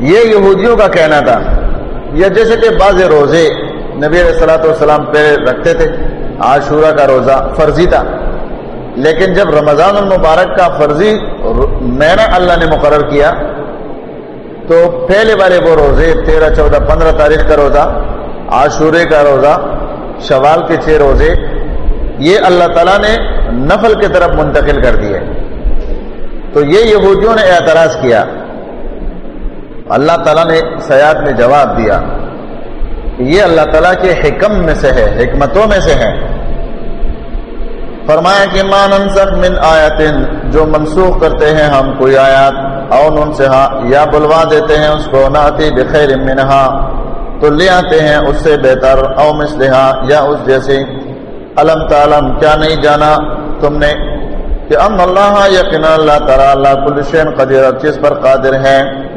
یہ یہودیوں کا کہنا تھا۔ یا جیسے کہ بعض روزے نبی علیہ السلاۃ والسلام پہ رکھتے تھے۔ عاشورہ کا روزہ فرضی تھا۔ لیکن جب رمضان المبارک کا فرضی مینا اللہ نے مقرر کیا، تو پہلے والے وہ روزے، تیرہ، چودہ، پندرہ تاریخ کا روزہ، عاشورے کا روزہ، شوال کے چھ روزے، یہ اللہ تعالیٰ نے نفل کی طرف منتقل کر دیے۔ تو یہ یہودیوں نے اعتراض کیا۔ اللہ تعالیٰ نے سیاد میں جواب دیا یہ اللہ تعالیٰ کے حکم میں سے ہے، حکمتوں میں سے ہے۔ فرمایا کہ مان انسب من آیات جو منسوخ کرتے ہیں ہم کوئی آیات اور ان سے ہاں یا بلوا دیتے ہیں اس کو، ناتی بخیر منہا، تو لے آتے ہیں اس سے بہتر، او مسلحا یا اس جیسے۔ علم تعلم، کیا نہیں جانا تم نے؟ کہ ام اللہ یقین اللہ تعالیٰ، اللہ کل شین قدیر چیز پر قادر ہے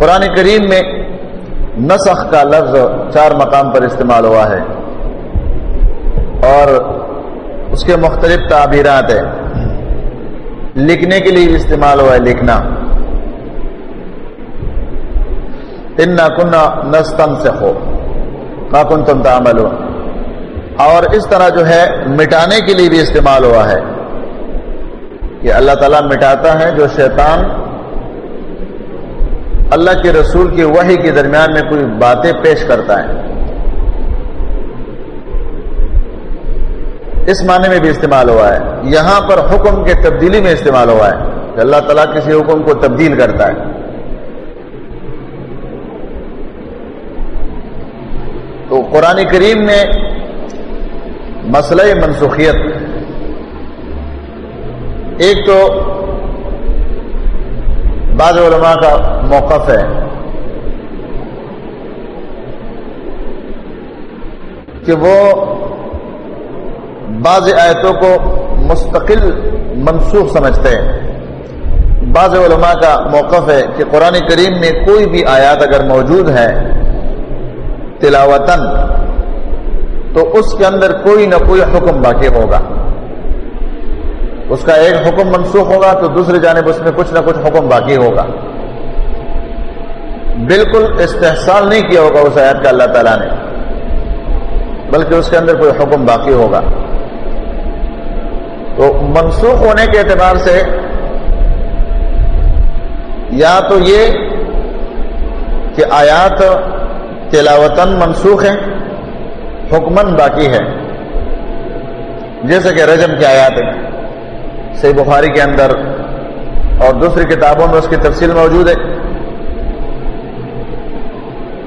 قرآن کریم میں نسخ کا لفظ چار مقام پر استعمال ہوا ہے اور اس کے مختلف تعبیرات ہیں۔ لکھنے کے لیے استعمال ہوا ہے لکھنا۔ ان کنہ نستم سے ہو کن تم تعمل اور اس طرح جو ہے مٹانے کے لیے بھی استعمال ہوا ہے۔ کہ اللہ تعالیٰ مٹاتا ہے جو شیطان اللہ کے رسول کی وحی کے درمیان میں کوئی باتیں پیش کرتا ہے۔ اس معنی میں بھی استعمال ہوا ہے۔ یہاں پر حکم کے تبدیلی میں استعمال ہوا ہے کہ اللہ تعالیٰ کسی حکم کو تبدیل کرتا ہے۔ تو قرآن کریم میں مسئلہ منسوخیت، ایک تو بعض علماء کا موقف ہے۔ کہ وہ بعض آیتوں کو مستقل منسوخ سمجھتے ہیں۔ بعض علماء کا موقف ہے کہ قرآن کریم میں کوئی بھی آیات اگر موجود ہے تلاوتن تو اس کے اندر کوئی نہ کوئی حکم باقی ہوگا۔ اس کا ایک حکم منسوخ ہوگا تو دوسری جانب اس میں کچھ نہ کچھ حکم باقی ہوگا۔ بالکل استحصال نہیں کیا ہوگا اس آیت کا اللہ تعالیٰ نے، بلکہ اس کے اندر کوئی حکم باقی ہوگا۔ تو منسوخ ہونے کے اعتبار سے یا تو یہ کہ آیات تلاوتن منسوخ ہیں حکمن باقی ہے جیسے کہ رجم کی آیات ہیں۔ سی بخاری کے اندر اور دوسری کتابوں میں اس کی تفصیل موجود ہے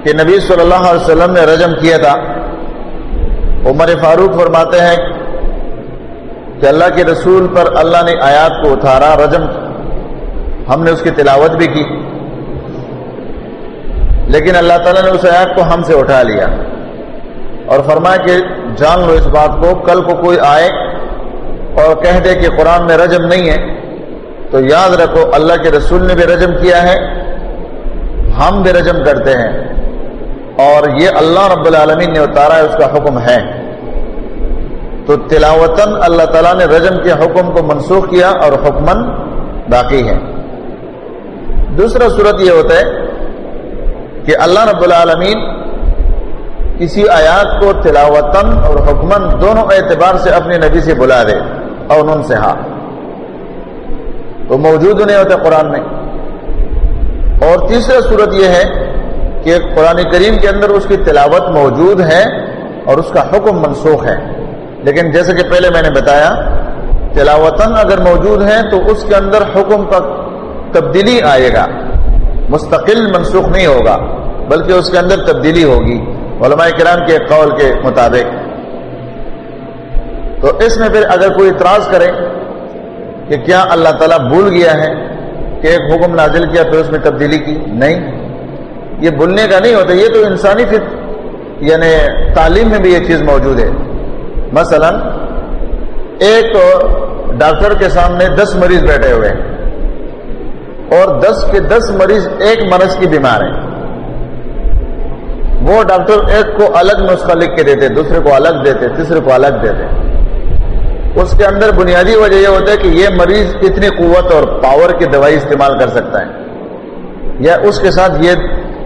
کہ نبی صلی اللہ علیہ وسلم نے رجم کیا تھا۔ عمر فاروق فرماتے ہیں کہ اللہ کے رسول پر اللہ نے آیات کو اتارا رجم۔ ہم نے اس کی تلاوت بھی کی۔ لیکن اللہ تعالیٰ نے اس آیات کو ہم سے اٹھا لیا۔ اور فرمایا کہ جان لو اس بات کو، کل کو کوئی آئے اور کہہ دے کہ قرآن میں رجم نہیں ہے، تو یاد رکھو اللہ کے رسول نے بھی رجم کیا ہے، ہم بھی رجم کرتے ہیں۔ اور یہ اللہ رب العالمین نے اتارا ہے، اس کا حکم ہے۔ تو تلاوتن اللہ تعالیٰ نے رجم کے حکم کو منسوخ کیا اور حکمن باقی ہے۔ دوسرا صورت یہ ہوتا ہے کہ اللہ رب العالمین کسی آیات کو تلاوتن اور حکمن دونوں اعتبار سے اپنے نبی سے بلا دے۔ اور ان سے ہاں تو موجود نہیں ہوتے قرآن میں۔ اور تیسرا صورت یہ ہے کہ قرآن کریم کے اندر اس کی تلاوت موجود ہے اور اس کا حکم منسوخ ہے۔ لیکن جیسے کہ پہلے میں نے بتایا تلاوتن اگر موجود ہے تو اس کے اندر حکم کا تبدیلی آئے گا۔ مستقل منسوخ نہیں ہوگا، بلکہ اس کے اندر تبدیلی ہوگی۔ علماء کرام کے قول کے مطابق۔ تو اس میں پھر اگر کوئی اعتراض کرے کہ کیا اللہ تعالیٰ بھول گیا ہے کہ ایک حکم نازل کیا پھر اس میں تبدیلی کی؟ نہیں۔ یہ بھولنے کا نہیں ہوتا، یہ تو انسانی پھر یعنی تعلیم میں بھی یہ چیز موجود ہے۔ مثلا ایک ڈاکٹر کے سامنے دس مریض بیٹھے ہوئے ہیں اور دس کے دس مریض ایک مرض کی بیمار ہیں۔ وہ ڈاکٹر ایک کو الگ نسخہ لکھ کے دیتے، دوسرے کو الگ دیتے، تیسرے کو الگ دیتے۔ اس کے اندر بنیادی وجہ یہ ہوتا ہے کہ یہ مریض اتنی قوت اور پاور کی دوائی استعمال کر سکتا ہے۔ یا اس کے ساتھ یہ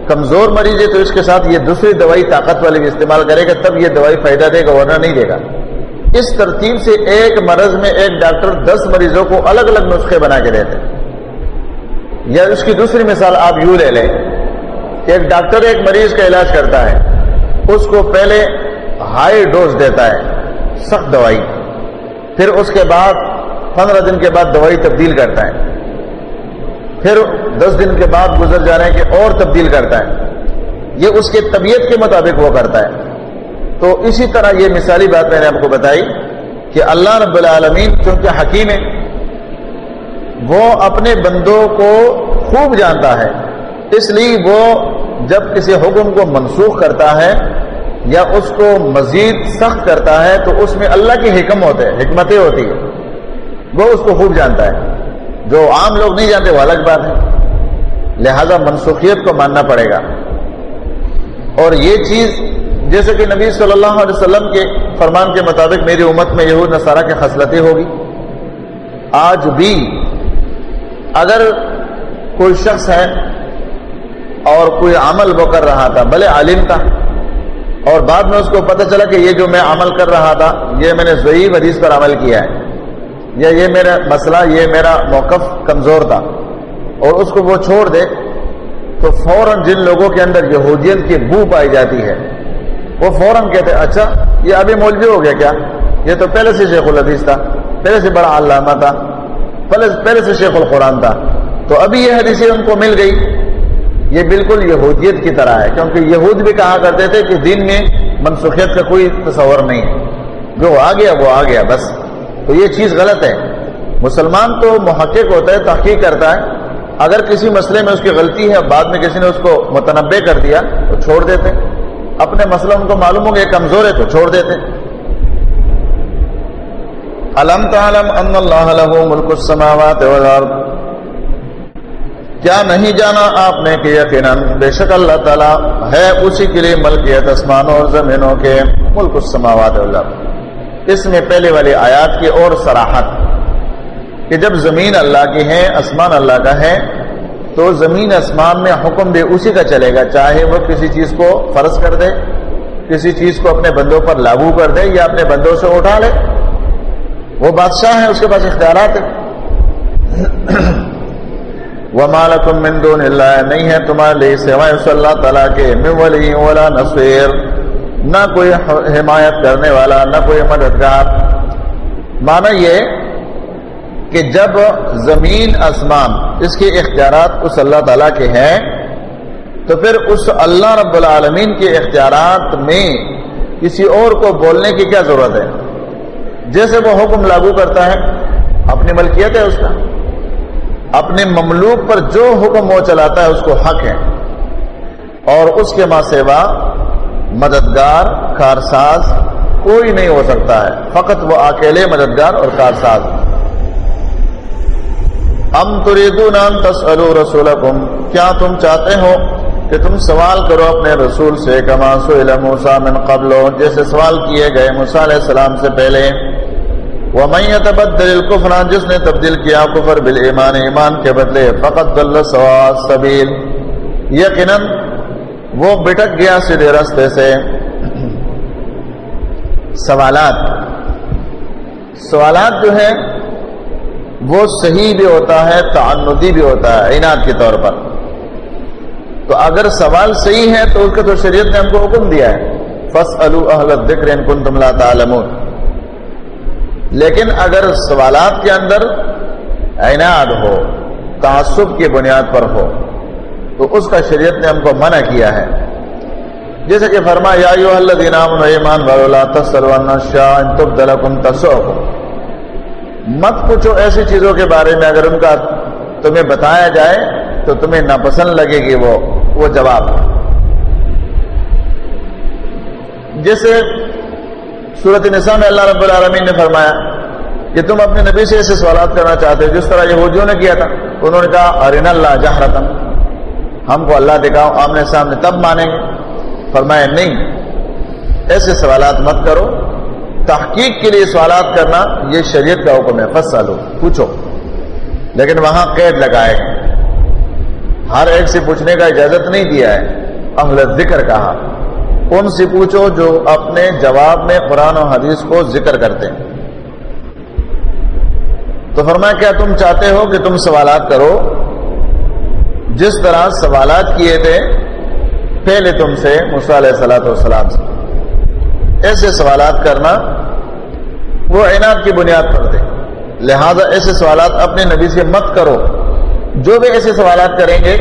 کمزور مریض ہے تو اس کے ساتھ یہ دوسری دوائی طاقت والی بھی استعمال کرے گا، تب یہ دوائی فائدہ دے گا، ورنہ نہیں دے گا۔ اس ترتیب سے ایک مرض میں ایک ڈاکٹر دس مریضوں کو الگ الگ نسخے بنا کے دیتے یا اس کی دوسری مثال آپ یوں لے لیں ایک ڈاکٹر ایک مریض کا علاج کرتا ہے، اس کو پہلے ہائی ڈوز دیتا ہے، سخت دوائی۔ پھر اس کے بعد پندرہ دن کے بعد دوائی تبدیل کرتا ہے۔ پھر دس دن کے بعد گزر جانے کے اور تبدیل کرتا ہے۔ یہ اس کے طبیعت کے مطابق وہ کرتا ہے۔ تو اسی طرح یہ مثالی بات میں نے آپ کو بتائی کہ اللہ رب العالمین چونکہ حکیم ہے، وہ اپنے بندوں کو خوب جانتا ہے۔ اس لیے وہ جب کسی حکم کو منسوخ کرتا ہے یا اس کو مزید سخت کرتا ہے تو اس میں اللہ کی حکم ہوتے ہیں، حکمتیں ہوتی ہے وہ اس کو خوب جانتا ہے۔ جو عام لوگ نہیں جانتے وہ الگ بات ہے۔ لہذا منسوخیت کو ماننا پڑے گا۔ اور یہ چیز، جیسے کہ نبی صلی اللہ علیہ وسلم کے فرمان کے مطابق میری امت میں یہود، نصارہ کی خصلتیں ہوگی۔ آج بھی اگر کوئی شخص ہے اور کوئی عمل وہ کر رہا تھا، بھلے عالم تھا اور بعد میں اس کو پتہ چلا کہ یہ جو میں عمل کر رہا تھا، یہ میں نے ضعیف حدیث پر عمل کیا ہے۔ یا یہ میرا مسئلہ، یہ میرا موقف کمزور تھا۔ اور اس کو وہ چھوڑ دے۔ تو فوراً جن لوگوں کے اندر یہودیت کی بو پائی جاتی ہے، وہ فوراً کہتے اچھا یہ ابھی مولوی ہو گیا کیا؟ یہ تو پہلے سے شیخ الحدیث تھا، پہلے سے بڑا علامہ تھا، پہلے سے شیخ القرآن تھا۔ تو ابھی یہ حدیثیں ان کو مل گئی۔ یہ بالکل یہودیت کی طرح ہے، کیونکہ یہود بھی کہا کرتے تھے کہ دین میں منسوخیت کا کوئی تصور نہیں ہے۔ جو آ گیا وہ آ گیا، بس۔ تو یہ چیز غلط ہے۔ مسلمان تو محقق ہوتا ہے، تحقیق کرتا ہے۔ اگر کسی مسئلے میں اس کی غلطی ہے، بعد میں کسی نے اس کو متنوع کر دیا، تو چھوڑ دیتے۔ اپنے مسئلہ ان کو معلوم ہو گیا کمزور ہے تو چھوڑ دیتے۔ علم تعلم ان اللہ له ملک السماوات والارض؟ کیا نہیں جانا آپ نے کہ یقیناً بے شک اللہ تعالیٰ ہے اسی کے لیے ملکیت آسمانوں اور زمینوں کے ملک السماوات اللہ اس میں پہلے والی آیات کی اور سراحت کہ جب زمین اللہ کی ہے، آسمان اللہ کا ہے، تو زمین آسمان میں حکم بھی اسی کا چلے گا۔ چاہے وہ کسی چیز کو فرض کر دے، کسی چیز کو اپنے بندوں پر لاگو کر دے یا اپنے بندوں سے اٹھا لے۔ وہ بادشاہ ہے اس کے پاس اختیارات ہیں۔ وَمَا مِن دُونِ اللَّهِ نہیں ہے تمہارے لیے سوائے صلی اللہ تعالیٰ کے ولی ولا نصیر۔ نہ کوئی حمایت کرنے والا، نہ کوئی مددگار۔ معنی یہ کہ جب زمین آسمان اس کے اختیارات اس اللہ تعالیٰ کے ہیں، تو پھر اس اللہ رب العالمین کے اختیارات میں کسی اور کو بولنے کی کیا ضرورت ہے؟ جیسے وہ حکم لاگو کرتا ہے، اپنی ملکیت ہے اس کا۔ اپنے مملوک پر جو حکم وہ چلاتا ہے اس کو حق ہے اور اس کے ماں سیوا مددگار، کارساز کوئی نہیں ہو سکتا ہے۔ فقط وہ اکیلے مددگار اور کارساز۔ ام تریدون ان تسالو رسولکم، کیا تم چاہتے ہو کہ تم سوال کرو اپنے رسول سے، کما سئل موسی من قبل، جیسے سوال کیے گئے موسی علیہ السلام سے پہلے۔ ومن يتبدل الكفر، جس نے تبدیل کیا کفر بالایمان، ایمان کے بدلے فقط ضل سوا السبيل۔ یقینا وہ بٹک گیا سیدھے راستے سے۔ سوالات۔ سوالات جو ہے وہ صحیح بھی ہوتا ہے، تعنتی بھی ہوتا ہے، عناد کے طور پر۔ تو اگر سوال صحیح ہے، تو اس کا تو شریعت نے ہم کو حکم دیا ہے۔ فَاسْأَلُوا أَهْلَ الذِّكْرِ إِن كُنتُمْ لَا تَعْلَمُونَ۔ لیکن اگر سوالات کے اندر عناد ہو، تعصب کی بنیاد پر ہو، تو اس کا شریعت نے ہم کو منع کیا ہے۔ جیسے کہ فرما یا مت پوچھو ایسی چیزوں کے بارے میں، اگر ان کا تمہیں بتایا جائے تو تمہیں ناپسند لگے گی وہ وہ جواب۔ جیسے صورت نساء میں اللہ رب العالمین نے فرمایا کہ تم اپنے نبی سے ایسے سوالات کرنا چاہتے ہو جس طرح یہودیوں نے کیا تھا۔ انہوں نے کہا ارین اللہ جہرتن ہم کو اللہ دکھاؤ، آمنے سامنے تب مانیں گے۔ فرمایا، نہیں۔ ایسے سوالات مت کرو۔ تحقیق کے لیے سوالات کرنا، یہ شریعت کا حکم ہے۔ فصل لو پوچھو۔ لیکن وہاں قید لگائے ہر ایک سے پوچھنے کا اجازت نہیں دیا ہے۔ اہل ذکر کہا۔ ان سے پوچھو جو اپنے جواب میں قرآن و حدیث کو ذکر کرتے ہیں۔ تو فرمایا، کیا تم چاہتے ہو کہ تم سوالات کرو؟ جس طرح سوالات کیے تھے، پہلے تم سے علیہ سلاۃ والسلام سے۔ ایسے سوالات کرنا وہ عناد کی بنیاد پر تھے۔ لہذا ایسے سوالات اپنے نبی سے مت کرو۔ جو بھی ایسے سوالات کریں گے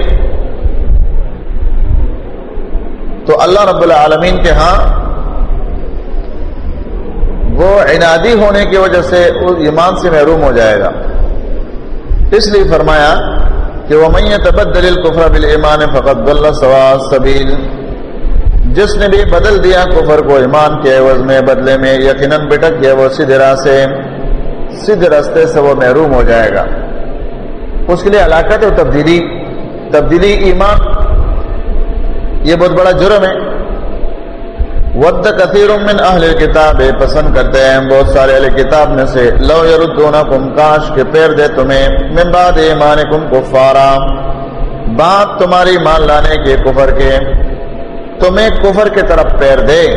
تو اللہ رب العالمین کے ہاں وہ عنادی ہونے کی وجہ سے ایمان سے محروم ہو جائے گا۔ اس لیے فرمایا کہ وہ میں تبدل القفر بالایمان فقط بل سوا سبیل جس نے بھی بدل دیا کفر کو ایمان کے عوض میں، بدلے میں، یقیناً بٹک گیا، وہ سیدھے راہ سے سیدھے راستے سے وہ محروم ہو جائے گا۔ اس کے لیے علاقت اور تبدیلی تبدیلی ایمان یہ بہت بڑا جرم ہے۔ ود کثیر من اہل کتاب پسند کرتے ہیں بہت سارے اہل کتاب میں سے۔ لو یردونکم کاش کے پیر دے تمہیں۔ من بعد ایمانکم کفارا بات تمہاری مان لانے کے کفر کے۔ تمہیں کفر کے طرف پیر دے۔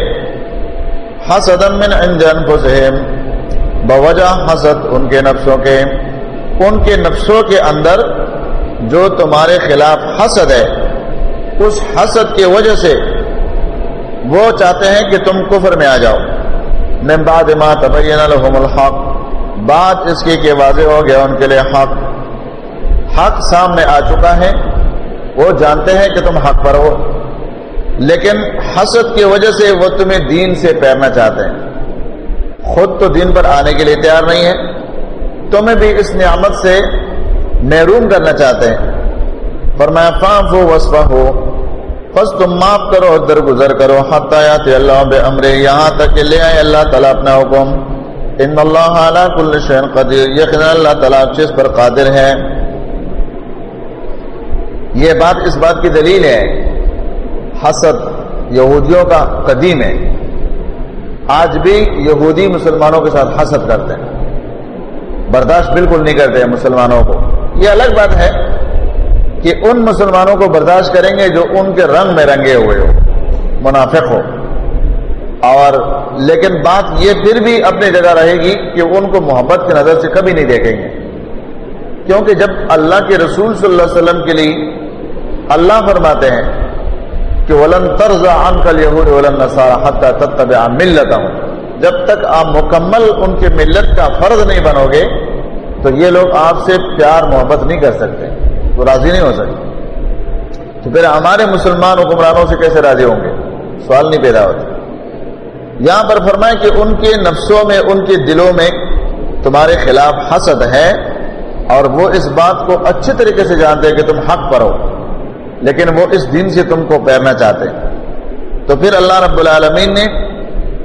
حسدا من عند انفسهم بوجہ حسد ان کے نفسوں کے۔ ان کے نفسوں کے اندر جو تمہارے خلاف حسد ہے۔ اس حسد کی وجہ سے وہ چاہتے ہیں کہ تم کفر میں آ جاؤ۔ من بعد ما تبین لهم الحق۔ بات اس کی کہ واضح ہو گیا ان کے لیے حق۔ حق سامنے آ چکا ہے۔ وہ جانتے ہیں کہ تم حق پر ہو۔ لیکن حسد کی وجہ سے وہ تمہیں دین سے پیرنا چاہتے ہیں۔ خود تو دین پر آنے کے لیے تیار نہیں ہے تمہیں بھی اس نعمت سے محروم کرنا چاہتے ہیں۔ فرمایا فاف ہو وسفا ہو بس تم معاف کرو درگزر کرو۔ حتیات اللہ بے امر یہاں تک کہ لے آئے اللہ تعالیٰ اپنا حکم۔ ان اللہ علی کل شین قدیر۔ یقین اللہ تعالیٰ چیز پر قادر ہے۔ یہ بات اس بات کی دلیل ہے۔ حسد یہودیوں کا قدیم ہے۔ آج بھی یہودی مسلمانوں کے ساتھ حسد کرتے ہیں۔ برداشت بالکل نہیں کرتے ہیں مسلمانوں کو۔ یہ الگ بات ہے۔ کہ ان مسلمانوں کو برداشت کریں گے جو ان کے رنگ میں رنگے ہوئے ہو منافق ہو اور لیکن بات یہ پھر بھی اپنی جگہ رہے گی کہ ان کو محبت کی نظر سے کبھی نہیں دیکھیں گے۔ کیونکہ جب اللہ کے رسول صلی اللہ علیہ وسلم کے لیے اللہ فرماتے ہیں کہ ولن طرز عن کل یہود ولن نصارى حتى تتبع ملتهم جب تک آپ مکمل ان کے ملت کا فرض نہیں بنو گے، تو یہ لوگ آپ سے پیار محبت نہیں کر سکتے۔ تو راضی نہیں ہو سکتے تو پھر ہمارے مسلمان حکمرانوں سے کیسے راضی ہوں گے؟ سوال نہیں پیدا ہوتا۔ یہاں پر فرمائے کہ ان کے نفسوں میں، ان کے دلوں میں تمہارے خلاف حسد ہے اور وہ اس بات کو اچھے طریقے سے جانتے ہیں کہ تم حق پر ہو، لیکن وہ اس دن سے تم کو پیرنا چاہتے ہیں۔ تو پھر اللہ رب العالمین نے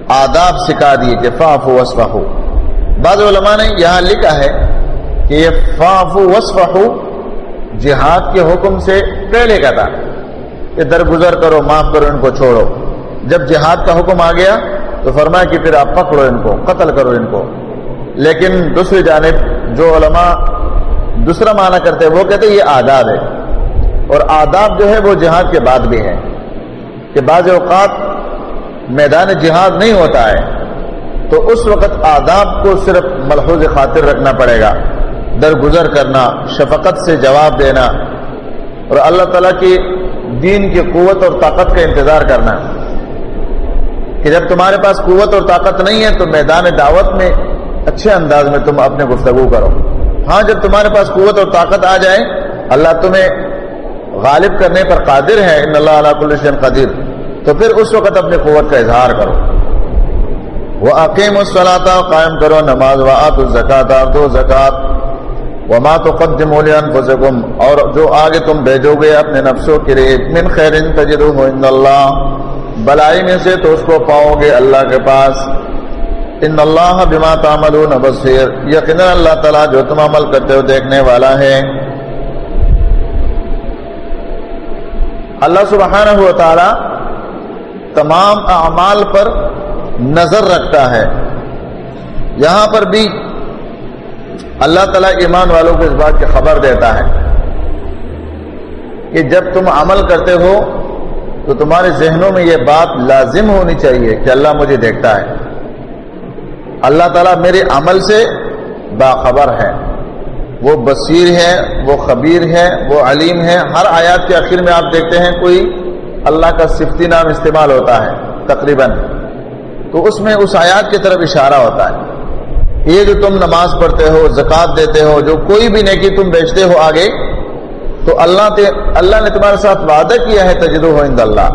آداب سکھا دیے کہ فاف وصف ہو بعض علماء نے یہاں لکھا ہے کہ یہ فاف وصف ہو جہاد کے حکم سے پہلے کا تھا کہ درگزر کرو، معاف کرو، ان کو چھوڑو۔ جب جہاد کا حکم آ گیا تو فرمایا کہ پھر آپ پکڑو ان کو، قتل کرو ان کو۔ لیکن دوسری جانب جو علماء دوسرا معنی کرتے وہ کہتے ہیں یہ آداب ہے۔ اور آداب جو ہے وہ جہاد کے بعد بھی ہے کہ بعض اوقات میدان جہاد نہیں ہوتا ہے تو اس وقت آداب کو صرف ملحوظ خاطر رکھنا پڑے گا۔ درگزر کرنا، شفقت سے جواب دینا اور اللہ تعالیٰ کی دین کی قوت اور طاقت کا انتظار کرنا۔ کہ جب تمہارے پاس قوت اور طاقت نہیں ہے، تو میدان دعوت میں اچھے انداز میں تم اپنے گفتگو کرو۔ ہاں جب تمہارے پاس قوت اور طاقت آ جائے، اللہ تمہیں غالب کرنے پر قادر ہے، ان اللہ علیہ الشین قدیر۔ تو پھر اس وقت اپنی قوت کا اظہار کرو۔ وہ عقیم الصلاطہ قائم کرو نماز۔ و آت الزکات دو زکات وہ ماں تو اور جو آگے تم بھیجو گے اپنے نفسوں کے لیے، من خیر تجدو ان اللہ، بلائی میں سے تو اس کو پاؤ گے اللہ کے پاس۔ ان اللہ بما تعملون بصیر، یقینا اللہ تعالیٰ جو تم عمل کرتے ہو دیکھنے والا ہے۔ اللہ سبحانہ و تعالی تمام اعمال پر نظر رکھتا ہے۔ یہاں پر بھی اللہ تعالیٰ ایمان والوں کو اس بات کی خبر دیتا ہے کہ جب تم عمل کرتے ہو تو تمہارے ذہنوں میں یہ بات لازم ہونی چاہیے کہ اللہ مجھے دیکھتا ہے۔ اللہ تعالیٰ میرے عمل سے باخبر ہے۔ وہ بصیر ہے، وہ خبیر ہے، وہ علیم ہے۔ ہر آیات کے آخر میں آپ دیکھتے ہیں کوئی اللہ کا صفتی نام استعمال ہوتا ہے، تقریباً۔ تو اس میں اس آیات کی طرف اشارہ ہوتا ہے۔ یہ جو تم نماز پڑھتے ہو زکوٰۃ دیتے ہو، جو کوئی بھی نیکی تم بیچتے ہو آگے، تو اللہ تے اللہ نے تمہارے ساتھ وعدہ کیا ہے تجدو ہو اند اللہ۔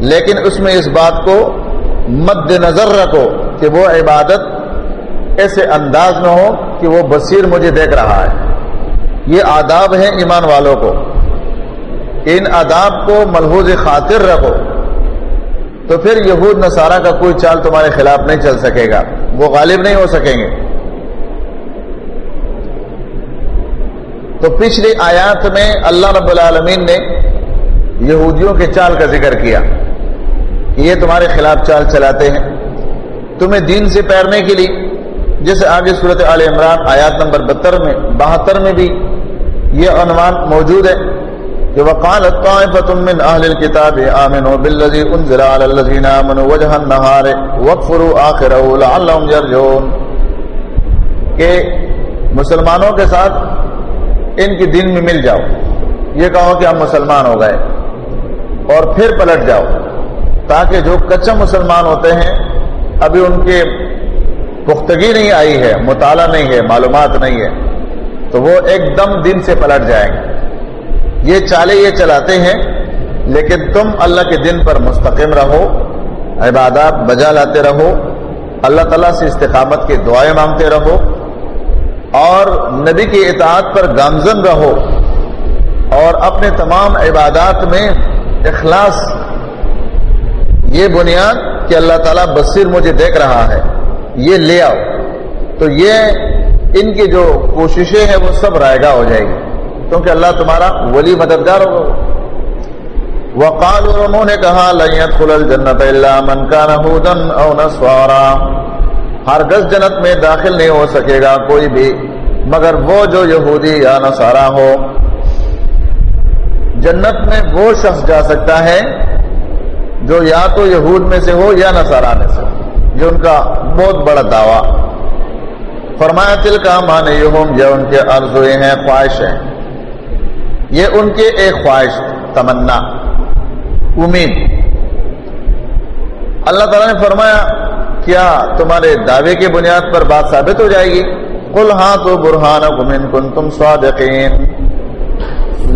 لیکن اس میں اس بات کو مد نظر رکھو کہ وہ عبادت ایسے انداز میں ہو کہ وہ بصیر مجھے دیکھ رہا ہے۔ یہ آداب ہے ایمان والوں کو۔ ان آداب کو ملحوظ خاطر رکھو۔ تو پھر یہود نصارہ کا کوئی چال تمہارے خلاف نہیں چل سکے گا۔ وہ غالب نہیں ہو سکیں گے۔ تو پچھلی آیات میں اللہ رب العالمین نے یہودیوں کے چال کا ذکر کیا یہ تمہارے خلاف چال چلاتے ہیں۔ تمہیں دین سے پیرنے کے لیے، جیسے آگے صورت عال عمران آیات نمبر بہتر میں بہتر میں بھی یہ عنوان موجود ہے۔ کہ وقالت طائفة من اهل الكتاب آمنوا بالذي انزل على الذين آمنوا وجه النهار واكفروا آخره لعلهم يرجعون کہ مسلمانوں کے ساتھ ان کے دن میں مل جاؤ۔ یہ کہو کہ ہم مسلمان ہو گئے اور پھر پلٹ جاؤ۔ تاکہ جو کچا مسلمان ہوتے ہیں، ابھی ان کے پختگی نہیں آئی ہے، مطالعہ نہیں ہے، معلومات نہیں ہے، تو وہ ایک دم دن سے پلٹ جائیں گے۔ یہ چالے یہ چلاتے ہیں، لیکن تم اللہ کے دن پر مستقم رہو، عبادات بجا لاتے رہو، اللہ تعالیٰ سے استقامت کی دعائیں مانگتے رہو، اور نبی کی اطاعت پر گامزن رہو، اور اپنے تمام عبادات میں اخلاص۔ یہ بنیاد کہ اللہ تعالیٰ بصیر مجھے دیکھ رہا ہے، یہ لے آؤ۔ تو یہ ان کی جو کوششیں ہیں، وہ سب رائے ہو جائے گی۔ کیونکہ اللہ تمہارا ولی مددگار ہوگا۔ وقال انہوں نے کہا لیت خل الجنت اللہ من کا نہودن او نسوارا ہر گز جنت میں داخل نہیں ہو سکے گا کوئی بھی، مگر وہ جو یہودی یا نصارا ہو۔ جنت میں وہ شخص جا سکتا ہے جو یا تو یہود میں سے ہو یا نصارا میں سے یہ ان کا بہت بڑا دعویٰ۔ فرمایا تل کا مانے یہ ان کے عرض ہیں، خواہش ہیں۔ یہ ان کے ایک خواہش، تمنا، امید۔ اللہ تعالیٰ نے فرمایا، کیا تمہارے دعوے کی بنیاد پر بات ثابت ہو جائے گی؟ کل ہاں تو برہان گمن کن تم سوادقین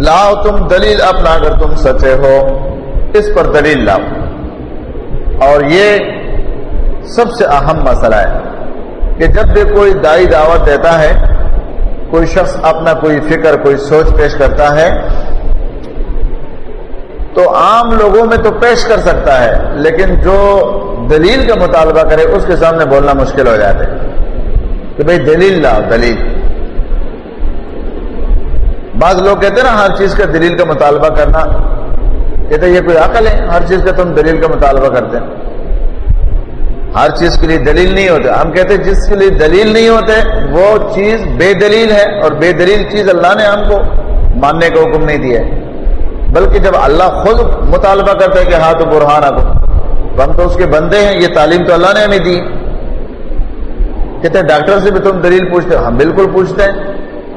لاؤ تم دلیل اپنا اگر تم سچے ہو، اس پر دلیل لاؤ۔ اور یہ سب سے اہم مسئلہ ہے کہ جب بھی کوئی دائی دعوت دیتا ہے کوئی شخص اپنا کوئی فکر، کوئی سوچ پیش کرتا ہے تو عام لوگوں میں تو پیش کر سکتا ہے، لیکن جو دلیل کا مطالبہ کرے، اس کے سامنے بولنا مشکل ہو جاتے کہ بھئی دلیل لاؤ، دلیل۔ بعض لوگ کہتے ہیں نا، ہر چیز کا دلیل کا مطالبہ کرنا کہتے یہ کوئی عقل ہے، ہر چیز کا تم دلیل کا مطالبہ کرتے ہیں۔ ہر چیز کے لیے دلیل نہیں ہوتے۔ ہم کہتے ہیں جس کے لیے دلیل نہیں ہوتے، وہ چیز بے دلیل ہے اور بے دلیل چیز اللہ نے ہم کو ماننے کا حکم نہیں دیا ہے۔ بلکہ جب اللہ خود مطالبہ کرتا ہے کہ ہاں تو برہان کو ہم تو اس کے بندے ہیں، یہ تعلیم تو اللہ نے ہمیں دی۔ کہتے ہیں ڈاکٹر سے بھی تم دلیل پوچھتے ہو؟ ہم بالکل پوچھتے ہیں۔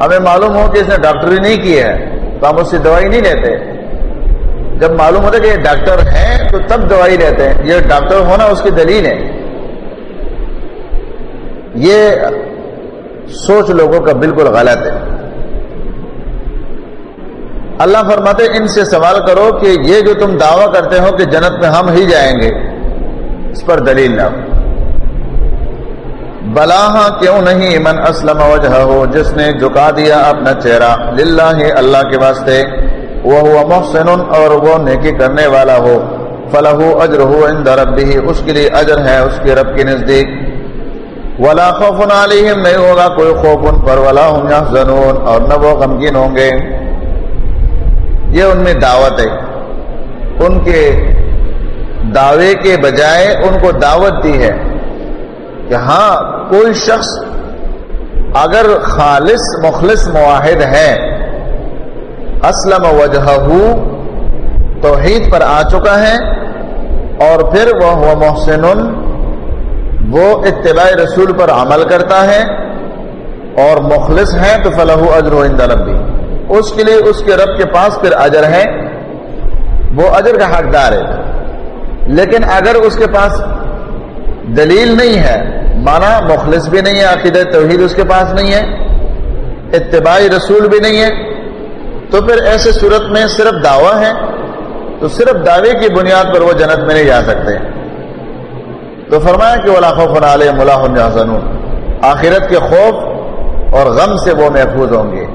ہمیں معلوم ہو کہ اس نے ڈاکٹری نہیں کی ہے، تو ہم اس سے دوائی نہیں لیتے۔ جب معلوم ہوتا ہے کہ یہ ڈاکٹر ہیں، تو تب دوائی لیتے ہیں۔ یہ ڈاکٹر ہونا اس کی دلیل ہے۔ یہ سوچ لوگوں کا بالکل غلط ہے۔ اللہ فرماتے ان سے سوال کرو کہ یہ جو تم دعویٰ کرتے ہو کہ جنت میں ہم ہی جائیں گے، اس پر دلیل نہ بلا کیوں نہیں؟ من اسلم وجہ ہو جس نے جھکا دیا اپنا چہرہ، للہ اللہ کے واسطے وہ ہوا محسن اور وہ نیکی کرنے والا ہو۔ فلاح اجر ہو ان درب بھی اس کے لیے اجر ہے، اس کے رب کے نزدیک۔ ولا خوف علیہم، نہیں ہوگا کوئی خوف ان پر، ولا ہم یحزنون، اور نہ وہ غمگین ہوں گے۔ یہ ان میں دعوت ہے۔ ان کے دعوے کے بجائے ان کو دعوت دی ہے کہ ہاں کوئی شخص اگر خالص، مخلص معاہد ہے، اسلم وجہ توحید پر آ چکا ہے، اور پھر وہ محسن وہ اتباع رسول پر عمل کرتا ہے اور مخلص ہے تو فلاح اجر و ربی۔ اس کے لیے اس کے رب کے پاس پھر اجر ہے۔ وہ اجر کا حقدار ہے۔ لیکن اگر اس کے پاس دلیل نہیں ہے، مانا مخلص بھی نہیں ہے عقید توحید اس کے پاس نہیں ہے اتباعی رسول بھی نہیں ہے، تو پھر ایسے صورت میں صرف دعویٰ ہے۔ تو صرف دعوے کی بنیاد پر وہ جنت میں نہیں جا سکتے۔ تو فرمایا کہ وہ لاکھوں علیہ ملاح آخرت کے خوف اور غم سے وہ محفوظ ہوں گے۔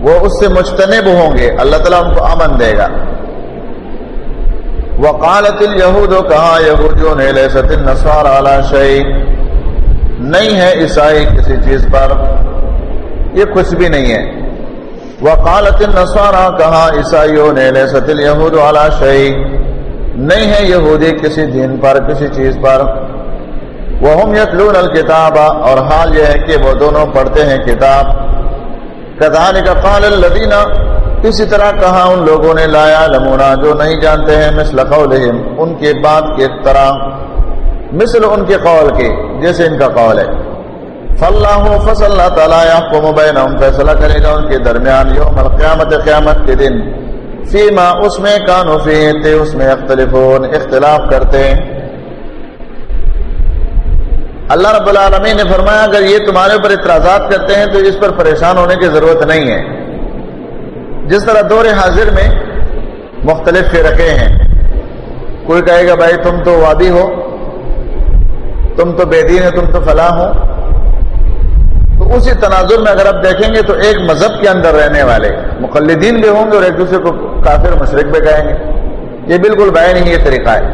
وہ اس سے مجتنب ہوں گے۔ اللہ تعالیٰ ان کو امن دے گا۔ وقالت الہود کہا یہودیوں نے لیست النصار علی شیء نہیں ہے عیسائی کسی چیز پر۔ یہ کچھ بھی نہیں ہے۔ وقالت النصار کہا عیسائیوں نے لیست الیہود علی شیء نہیں ہے یہودی کسی دین پر، کسی چیز پر۔ وہم یتلون الکتاب اور حال یہ ہے کہ وہ دونوں پڑھتے ہیں کتاب۔ کذالک قال الذین اسی طرح کہا ان لوگوں نے لایا لمونا جو نہیں جانتے ہیں، مثل قولہم ان کے بات کے طرح۔ مثل ان کے قول کے، جیسے ان کا قول ہے۔ فاللہ فصل اللہ تعالیٰ یحکم بینہم فیصلہ کرے گا ان کے درمیان یوم القیامت، قیامت کے دن۔ فیما اس میں کانو تھے اس میں اختلفون اختلاف کرتے اللہ رب العالمین نے فرمایا، اگر یہ تمہارے اوپر اعتراضات کرتے ہیں، تو اس پر پریشان ہونے کی ضرورت نہیں ہے۔ جس طرح دور حاضر میں مختلف فرقے ہیں۔ کوئی کہے گا، بھائی تم تو وادی ہو، تم تو بے دین ہے تم تو فلاح ہو۔ اسی تناظر میں اگر آپ دیکھیں گے تو ایک مذہب کے اندر رہنے والے مقلدین بھی ہوں گے اور ایک دوسرے کو کافر مشرق بھی کہیں گے۔ یہ بالکل بھائی نہیں یہ طریقہ ہے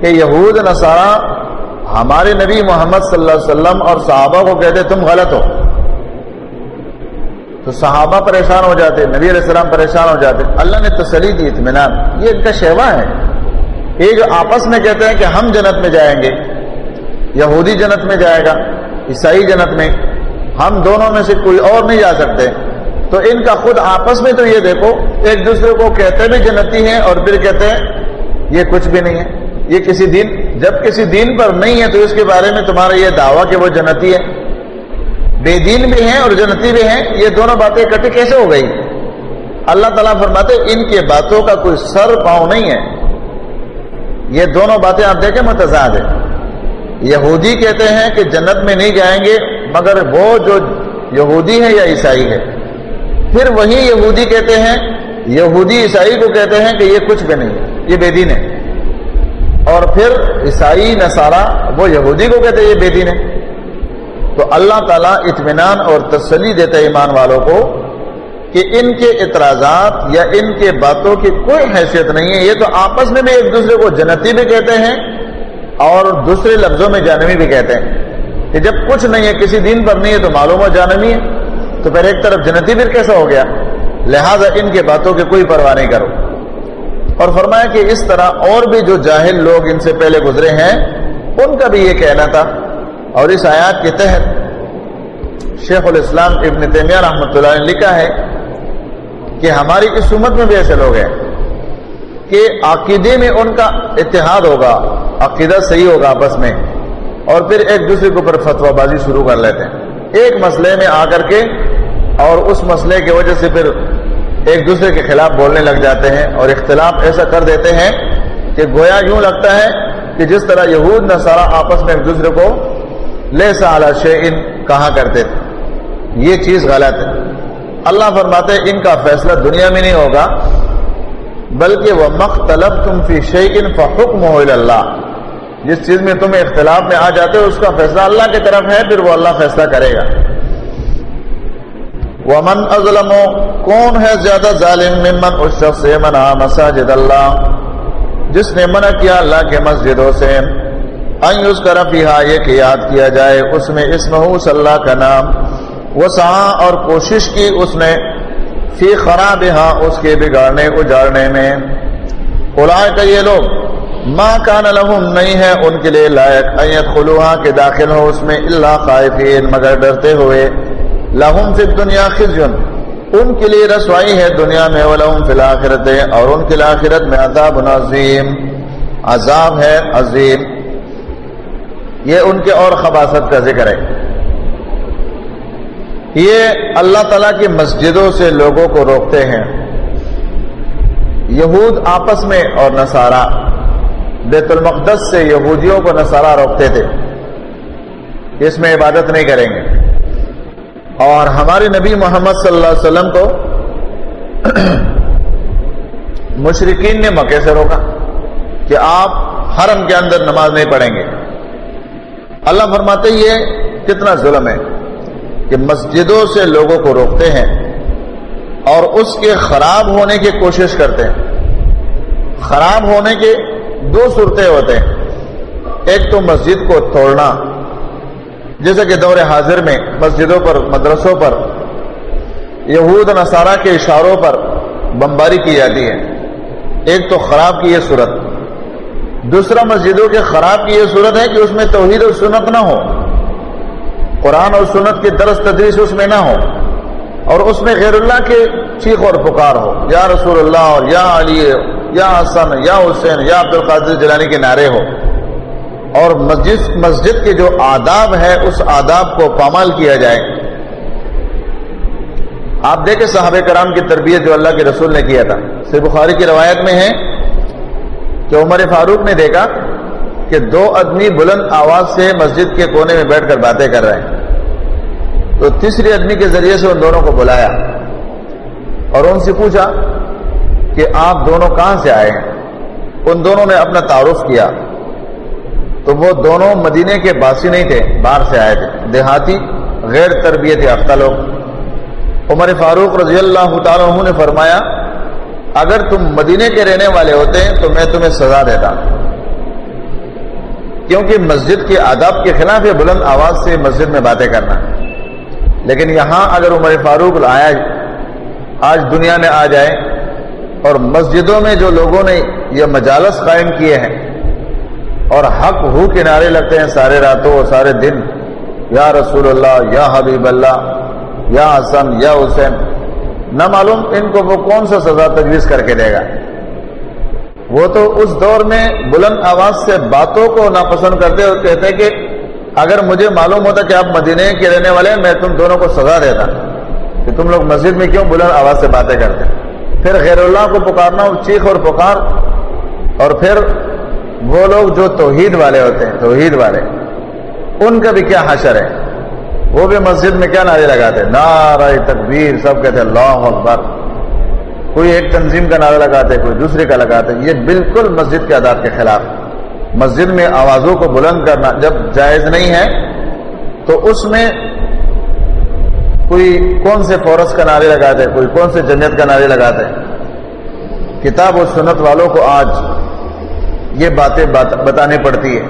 کہ یہود، نصارہ ہمارے نبی محمد صلی اللہ علیہ وسلم اور صحابہ کو کہتے تم غلط ہو۔ تو صحابہ پریشان ہو جاتے، نبی علیہ السلام پریشان ہو جاتے۔ اللہ نے تسلی دی اطمینان۔ یہ ان کا شیوا ہے۔ یہ جو آپس میں کہتے ہیں کہ ہم جنت میں جائیں گے، یہودی جنت میں جائے گا۔ عیسائی جنت میں ہم دونوں میں سے کوئی اور نہیں جا سکتے۔ تو ان کا خود آپس میں تو یہ دیکھو، ایک دوسرے کو کہتے بھی جنتی ہیں اور پھر کہتے ہیں، یہ کچھ بھی نہیں ہے، یہ کسی دین، جب کسی دین پر نہیں ہے تو اس کے بارے میں تمہارا یہ دعویٰ کہ وہ جنتی ہے۔ بے دین بھی ہیں اور جنتی بھی ہیں، یہ دونوں باتیں اکٹھی کیسے ہو گئی؟ اللہ تعالیٰ فرماتے، ان کے باتوں کا کوئی سر پاؤں نہیں ہے۔ یہ دونوں باتیں آپ دیکھیں، متضاد ہے یہودی کہتے ہیں کہ جنت میں نہیں جائیں گے، مگر وہ جو یہودی ہے یا عیسائی ہے پھر وہی یہودی کہتے ہیں، یہودی عیسائی کو کہتے ہیں کہ یہ کچھ بھی نہیں یہ بے دین ہے۔ اور پھر عیسائی، نصارہ، وہ یہودی کو کہتے ہیں، یہ بے دین ہے۔ تو اللہ تعالیٰ اطمینان اور تسلی دیتا ہے ایمان والوں کو کہ ان کے اعتراضات یا ان کے باتوں کی کوئی حیثیت نہیں ہے۔ یہ تو آپس میں بھی ایک دوسرے کو جنتی بھی کہتے ہیں اور دوسرے لفظوں میں جانمی بھی کہتے ہیں کہ جب کچھ نہیں ہے، کسی دین پر نہیں ہے تو معلوم ہو جانمی ہے۔ تو پھر ایک طرف جنتی پھر کیسا ہو گیا؟ لہذا ان کے باتوں کی کوئی پرواہ نہیں کرو۔ اور فرمایا کہ اس طرح اور بھی جو جاہل لوگ ان سے پہلے گزرے ہیں، ان کا بھی یہ کہنا تھا۔ اور اس آیات کے تحت شیخ الاسلام ابن تیمیہ رحمۃ اللہ نے لکھا ہے کہ ہماری اس امت میں بھی ایسے لوگ ہیں کہ عقیدے میں ان کا اتحاد ہوگا۔ عقیدہ صحیح ہوگا آپس میں اور پھر ایک دوسرے کے اوپر فتوا بازی شروع کر لیتے ہیں۔ ایک مسئلے میں آ کر کے اور اس مسئلے کی وجہ سے پھر ایک دوسرے کے خلاف بولنے لگ جاتے ہیں اور اختلاف ایسا کر دیتے ہیں کہ گویا یوں لگتا ہے کہ جس طرح یہود نصارہ آپس میں ایک دوسرے کو لے سال شعین کہا کرتے تھے۔ یہ چیز غلط ہے۔ اللہ فرماتے ان کا فیصلہ دنیا میں نہیں ہوگا۔ بلکہ وہ مختلف تم فی شعین فحکم ہو اللہ جس چیز میں تمہیں اختلاف میں آ جاتے ہو، اس کا فیصلہ اللہ کی طرف ہے، پھر وہ اللہ فیصلہ کرے گا۔ ومن ازلم کون ہے زیادہ ظالم؟ ممن اس شخص سے منع مساجد اللہ جس نے منع کیا اللہ کے مسجدوں سے ان اس کا یہ کہ یاد کیا جائے، اس میں اسمہ صلی اللہ کا نام۔ وہ سہاں اور کوشش کی اس نے فی خراب اس کے بگاڑنے، اجاڑنے میں۔ اڑائے کا یہ لوگ ماں کان لہم، نہیں ہے ان کے لیے لائق۔ ایت خلوہا کے داخل ہو اس میں اللہ خائفین، مگر ڈرتے ہوئے۔ لہم فی دنیا خزن ان کے لیے رسوائی ہے دنیا میں، ولہم فی الاخرت، اور ان کے آخرت میں عذاب عظیم۔ عذاب ہے عظیم۔ یہ ان کے اور خباصت کا ذکر ہے۔ یہ اللہ تعالیٰ کی مسجدوں سے لوگوں کو روکتے ہیں۔ یہود آپس میں اور نصارہ، بیت المقدس سے یہودیوں کو نصارہ روکتے تھے۔ اس میں عبادت نہیں کریں گے۔ اور ہمارے نبی محمد صلی اللہ علیہ وسلم کو مشرقین نے مکے سے روکا کہ آپ حرم کے اندر نماز نہیں پڑھیں گے۔ اللہ فرماتے یہ کتنا ظلم ہے۔ کہ مسجدوں سے لوگوں کو روکتے ہیں اور اس کے خراب ہونے کی کوشش کرتے ہیں۔ خراب ہونے کے دو صورتیں ہوتے ہیں۔ ایک تو مسجد کو توڑنا، جیسے کہ دور حاضر میں مسجدوں پر، مدرسوں پر، یہود، نصارہ کے اشاروں پر بمباری کی جاتی ہے۔ ایک تو خراب کی یہ صورت۔ دوسرا، مسجدوں کے خراب کی یہ صورت ہے کہ اس میں توحید اور سنت نہ ہو۔ قرآن اور سنت کی درس تدریس اس میں نہ ہو اور اس میں غیر اللہ کے چیخ اور پکار ہو۔ یا رسول اللہ اور یا علی، یا حسن، یا حسین، یا عبد القادر جلانی کے نعرے ہو۔ اور مسجد مسجد کے جو آداب ہے، اس آداب کو پامال کیا جائے۔ آپ دیکھیں صحابہ کرام کی تربیت جو اللہ کے رسول نے کیا تھا۔ سی بخاری کی روایت میں ہے کہ عمر فاروق نے دیکھا کہ دو آدمی بلند آواز سے مسجد کے کونے میں بیٹھ کر باتیں کر رہے ہیں۔ تو تیسری آدمی کے ذریعے سے ان دونوں کو بلایا اور ان سے پوچھا کہ آپ دونوں کہاں سے آئے ہیں؟ ان دونوں نے اپنا تعارف کیا تو وہ دونوں مدینے کے باسی نہیں تھے، باہر سے آئے تھے۔ دیہاتی غیر تربیت یافتہ لوگ۔ عمر فاروق رضی اللہ تعالیٰ نے فرمایا، اگر تم مدینے کے رہنے والے ہوتے تو میں تمہیں سزا دیتا۔ کیونکہ مسجد کے آداب کے خلاف یہ بلند آواز سے مسجد میں باتیں کرنا۔ لیکن یہاں اگر عمر فاروق آیا، آج دنیا میں آ جائے اور مسجدوں میں جو لوگوں نے یہ مجالس قائم کیے ہیں اور حق ہو کنارے لگتے ہیں سارے راتوں اور سارے دن، یا رسول اللہ، یا حبیب اللہ، یا حسن، یا حسین، نہ معلوم ان کو وہ کون سا سزا تجویز کر کے دے گا۔ وہ تو اس دور میں بلند آواز سے باتوں کو ناپسند کرتے اور کہتے کہ اگر مجھے معلوم ہوتا کہ آپ مدینے کے رہنے والے ہیں، میں تم دونوں کو سزا دیتا کہ تم لوگ مسجد میں کیوں بلند آواز سے باتیں کرتے پھر غیر اللہ کو پکارنا اور چیخ اور پکار، اور پھر وہ لوگ جو توحید والے ہوتے ہیں، توحید والے، ان کا بھی کیا حشر ہے؟ وہ بھی مسجد میں کیا نعرے لگاتے نعرہ تکبیر، سب کہتے اللہ اکبر۔ کوئی ایک تنظیم کا نعرہ لگاتے، کوئی دوسرے کا لگاتے، یہ بالکل مسجد کے آداب کے خلاف۔ مسجد میں آوازوں کو بلند کرنا جب جائز نہیں ہے، تو اس میں کوئی کون سے فورس کا نعرے لگاتے کوئی کون سے جنت کا نعرے لگاتے کتاب و سنت والوں کو آج یہ باتیں بتانی پڑتی ہے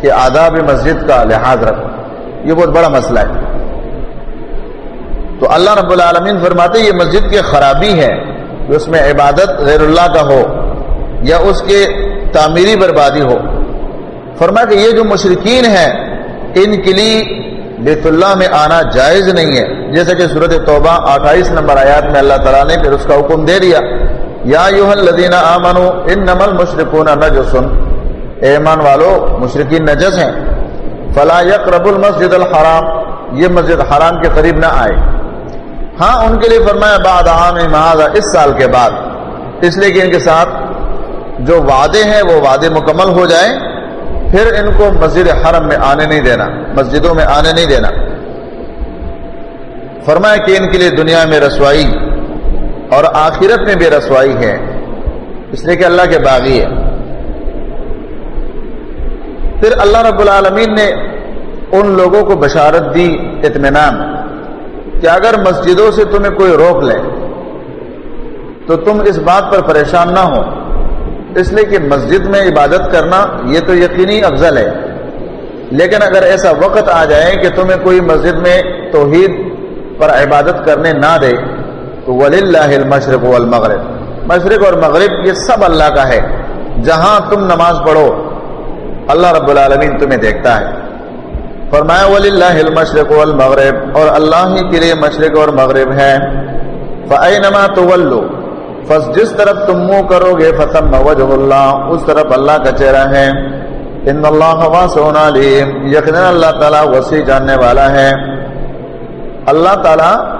کہ آداب مسجد کا لحاظ رکھو۔ یہ بہت بڑا مسئلہ ہے۔ تو اللہ رب العالمین فرماتے یہ مسجد کی خرابی ہے کہ اس میں عبادت غیر اللہ کا ہو، یا اس کے تعمیری بربادی ہو۔ فرما کہ یہ جو مشرقین ہیں، ان کے لیے بیت اللہ میں آنا جائز نہیں ہے۔ جیسے کہ صورت توبہ اٹھائیس نمبر آیات میں اللہ تعالیٰ نے پھر اس کا حکم دے دیا۔ یا الذین آمنوا انما المشرکون نجس۔ ایمان والو مشرقین نجس ہیں۔ فلا یقرب المسجد الحرام۔ یہ مسجد حرام کے قریب نہ آئے۔ ہاں ان کے لیے فرمایا بعد عام محاذہ اس سال کے بعد۔ اس لیے کہ ان کے ساتھ جو وعدے ہیں وہ وعدے مکمل ہو جائیں، پھر ان کو مسجد حرم میں آنے نہیں دینا، مسجدوں میں آنے نہیں دینا۔ فرمایا کہ ان کے لیے دنیا میں رسوائی اور آخرت میں بھی رسوائی ہے، اس لیے کہ اللہ کے باغی ہے۔ پھر اللہ رب العالمین نے ان لوگوں کو بشارت دی اطمینان کہ اگر مسجدوں سے تمہیں کوئی روک لے، تو تم اس بات پر پریشان نہ ہو۔ اس لیے کہ مسجد میں عبادت کرنا یہ تو یقینی افضل ہے۔ لیکن اگر ایسا وقت آ جائے کہ تمہیں کوئی مسجد میں توحید پر عبادت کرنے نہ دے، تو ولی اللہ مشرق والمغرب۔ مشرق اور مغرب یہ سب اللہ کا ہے۔ جہاں تم نماز پڑھو، اللہ رب العالمین تمہیں دیکھتا ہے۔ فرمایا ولی اللہ المشرق والمغرب۔ اور اللہ ہی کے لیے مشرق اور مغرب ہے۔ فَأَيْنَمَا تُوَلُّ فس جس طرف تم منہ کرو گے فتم وجہ اللہ اس طرف اللہ کا چہرہ ہے۔ ان اللہ واسع علیم یقینا اللہ تعالی وسیع جاننے والا ہے۔ اللہ تعالی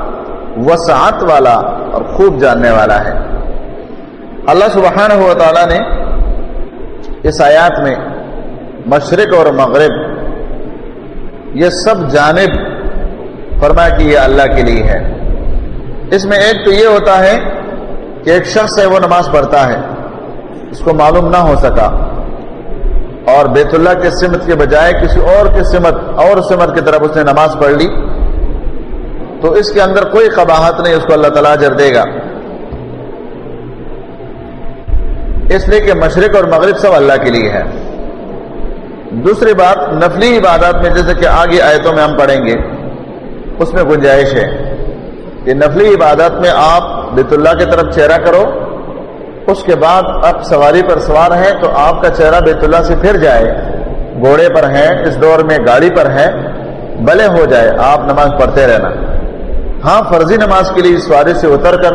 وسعت والا اور خوب جاننے والا ہے۔ اللہ سبحانہ و تعالی نے اس آیات میں مشرق اور مغرب، یہ سب جانب فرمایا کہ یہ اللہ کے لیے ہے۔ اس میں ایک تو یہ ہوتا ہے کہ ایک شخص ہے وہ نماز پڑھتا ہے، اس کو معلوم نہ ہو سکا۔ اور بیت اللہ کے سمت کے بجائے کسی اور کے سمت، اور سمت کی طرف اس نے نماز پڑھ لی۔ تو اس کے اندر کوئی قباحت نہیں، اس کو اللہ تعالیٰ جر دے گا۔ اس لیے کہ مشرق اور مغرب سب اللہ کے لیے ہے۔ دوسری بات، نفلی عبادات میں، جیسے کہ آگے آیتوں میں ہم پڑھیں گے، اس میں گنجائش ہے۔ کہ نفلی عبادت میں آپ بیت اللہ کی طرف چہرہ کرو، اس کے بعد اب سواری پر سوار ہے تو آپ کا چہرہ بیت اللہ سے پھر جائے۔ گھوڑے پر ہے اس دور میں گاڑی پر ہے بلے ہو جائے، آپ نماز پڑھتے رہنا۔ ہاں فرضی نماز کے لیے سواری سے اتر کر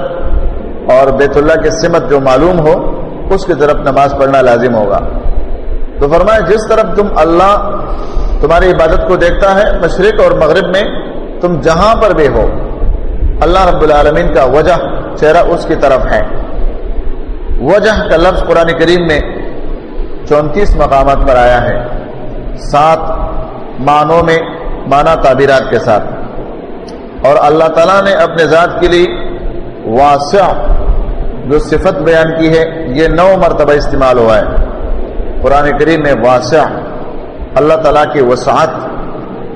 اور بیت اللہ کی سمت جو معلوم ہو، اس کی طرف نماز پڑھنا لازم ہوگا۔ تو فرمایا، جس طرف تم اللہ تمہاری عبادت کو دیکھتا ہے، مشرق اور مغرب میں تم جہاں پر بھی ہو اللہ رب العالمین کا وجہ چہرہ اس کی طرف ہے۔ وجہ کا لفظ قرآن کریم میں چونتیس مقامات پر آیا ہے۔ سات معنوں میں معنی تعبیرات کے ساتھ۔ اور اللہ تعالیٰ نے اپنے ذات کے لیے واسع جو صفت بیان کی ہے، یہ نو مرتبہ استعمال ہوا ہے۔ قرآن کریم میں واسع اللہ تعالیٰ کی وسعت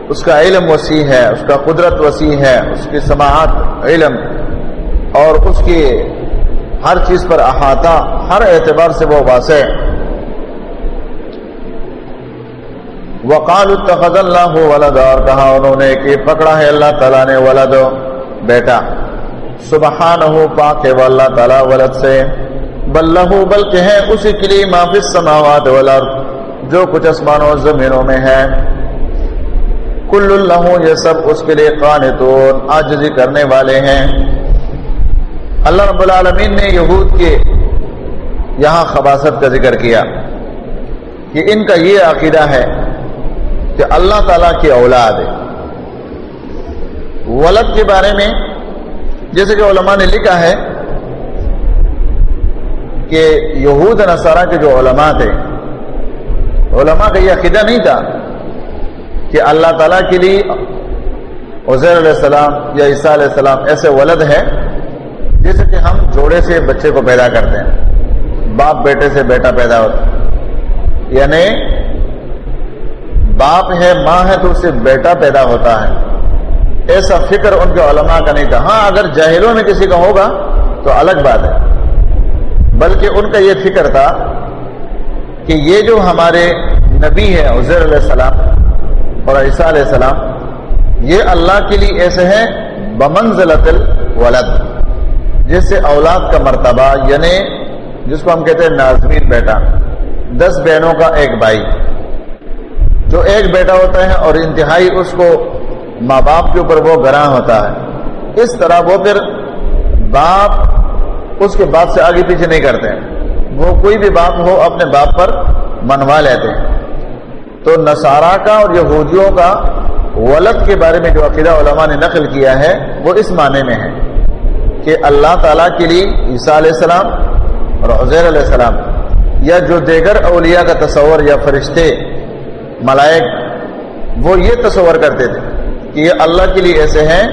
اس کا علم وسیع ہے، اس کا قدرت وسیع ہے، اس کی سماعت علم، اور اس کی ہر چیز پر احاطہ، ہر اعتبار سے وہ واسع وقال اتخذ اللہ ولد، اور کہا انہوں نے کہ پکڑا ہے اللہ تعالیٰ نے ولد، بیٹا۔ سبحانہ، پاک ہے وہ اللہ تعالیٰ ولد سے۔ بلہ بلکہ ہے اسی کے لیے معافی سماوات والارض، جو کچھ اسمانوں اور زمینوں میں ہے۔ کل اللہ یہ سب اس کے لیے قانتون، عاجزی کرنے والے ہیں۔ اللہ رب العالمین نے یہود کے یہاں خباست کا ذکر کیا۔ کہ ان کا یہ عقیدہ ہے کہ اللہ تعالی کی اولاد ہے۔ ولد کے بارے میں جیسے کہ علماء نے لکھا ہے کہ یہود نصارہ کے جو علماء تھے، علماء کا یہ عقیدہ نہیں تھا کہ اللہ تعالیٰ کے لیے عزیر علیہ السلام یا عیسیٰ علیہ السلام ایسے ولد ہے جیسے کہ ہم جوڑے سے بچے کو پیدا کرتے ہیں، باپ بیٹے سے بیٹا پیدا ہوتا ہے۔ یعنی باپ ہے، ماں ہے تو اس سے بیٹا پیدا ہوتا ہے۔ ایسا فکر ان کے علماء کا نہیں تھا۔ ہاں اگر جاہلوں میں کسی کا ہوگا تو الگ بات ہے۔ بلکہ ان کا یہ فکر تھا کہ یہ جو ہمارے نبی ہے عزیر علیہ السلام اور عیسیٰ علیہ السلام، یہ اللہ کے لیے ایسے ہیں، بمنزلت الولد، جس سے اولاد کا مرتبہ یعنی جس کو ہم کہتے ہیں نازمین بیٹا، دس بہنوں کا ایک بھائی۔ جو ایک بیٹا ہوتا ہے اور انتہائی اس کو ماں باپ کے اوپر وہ گراں ہوتا ہے۔ اس طرح وہ پھر باپ اس کے باپ سے آگے پیچھے نہیں کرتے۔ ہیں وہ کوئی بھی باپ ہو، اپنے باپ پر منوا لیتے۔ ہیں تو نصارہ کا اور یہودیوں کا ولد کے بارے میں جو عقیدہ علماء نے نقل کیا ہے، وہ اس معنی میں ہے کہ اللہ تعالیٰ کے لیے عیسیٰ علیہ السلام اور عزیر علیہ السلام یا جو دیگر اولیاء کا تصور یا فرشتے، ملائک، وہ یہ تصور کرتے تھے کہ یہ اللہ کے لیے ایسے ہیں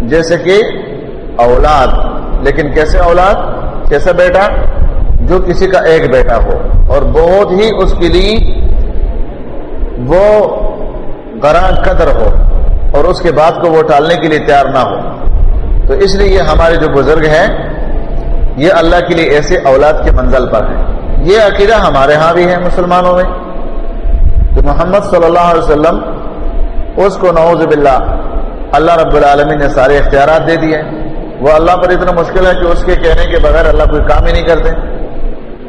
جیسے کہ اولاد۔ لیکن کیسے اولاد؟ کیسا بیٹا؟ جو کسی کا ایک بیٹا ہو اور بہت ہی اس کے لیے وہ گراں قدر ہو اور اس کے بعد کو وہ ٹالنے کے لیے تیار نہ ہو۔ تو اس لیے یہ ہمارے جو بزرگ ہیں، یہ اللہ کے لیے ایسے اولاد کے منزل پر ہیں۔ یہ عقیدہ ہمارے ہاں بھی ہے مسلمانوں میں۔ کہ محمد صلی اللہ علیہ وسلم، اس کو نعوذ باللہ، اللہ رب العالمین نے سارے اختیارات دے دیے۔ وہ اللہ پر اتنا مشکل ہے کہ اس کے کہنے کے بغیر اللہ کوئی کام ہی نہیں کرتے۔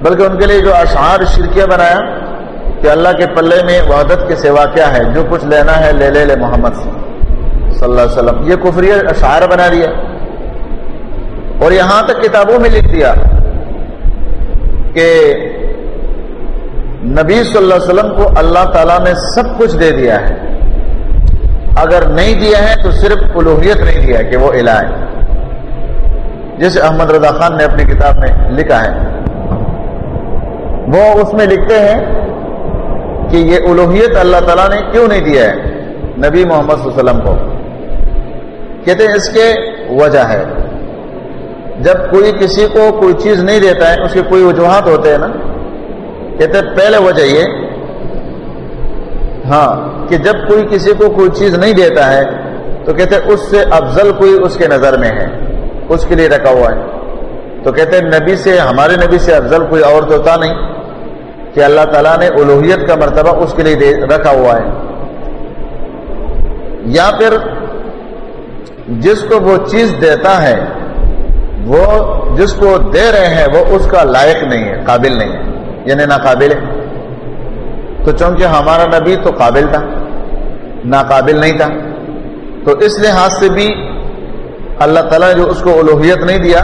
بلکہ ان کے لیے جو اشعار شرکیہ بنایا کہ اللہ کے پلے میں وحدت کے سوا کیا ہے؟ جو کچھ لینا ہے لے لے لے محمد صلی اللہ علیہ وسلم۔ یہ کفری اشعار بنا دیا اور یہاں تک کتابوں میں لکھ دیا کہ نبی صلی اللہ علیہ وسلم کو اللہ تعالیٰ نے سب کچھ دے دیا ہے۔ اگر نہیں دیا ہے تو صرف الوحیت نہیں دیا کہ وہ الہ ہے۔ جیسے احمد رضا خان نے اپنی کتاب میں لکھا ہے۔ وہ اس میں لکھتے ہیں کہ یہ الوحیت اللہ تعالیٰ نے کیوں نہیں دیا ہے؟ نبی محمد صلی اللہ علیہ وسلم کو۔ کہتے ہیں اس کے وجہ ہے۔ جب کوئی کسی کو کوئی چیز نہیں دیتا ہے، اس کے کوئی وجوہات ہوتے ہیں نا؟ کہتے پہلے وجہ یہ ہاں کہ جب کوئی کسی کو کوئی چیز نہیں دیتا ہے، تو کہتے اس سے افضل کوئی اس کے نظر میں ہے، اس کے لیے رکھا ہوا ہے۔ تو کہتے ہیں نبی سے، ہمارے نبی سے افضل کوئی اور تو ہوتا نہیں۔ کہ اللہ تعالیٰ نے الوحیت کا مرتبہ اس کے لیے رکھا ہوا ہے۔ یا پھر جس کو وہ چیز دیتا ہے، وہ جس کو دے رہے ہیں، وہ اس کا لائق نہیں ہے، قابل نہیں ہے۔ یعنی ناقابل ہے۔ تو چونکہ ہمارا نبی تو قابل تھا، ناقابل نہیں تھا، تو اس لحاظ سے بھی اللہ تعالیٰ نے جو اس کو الوحیت نہیں دیا،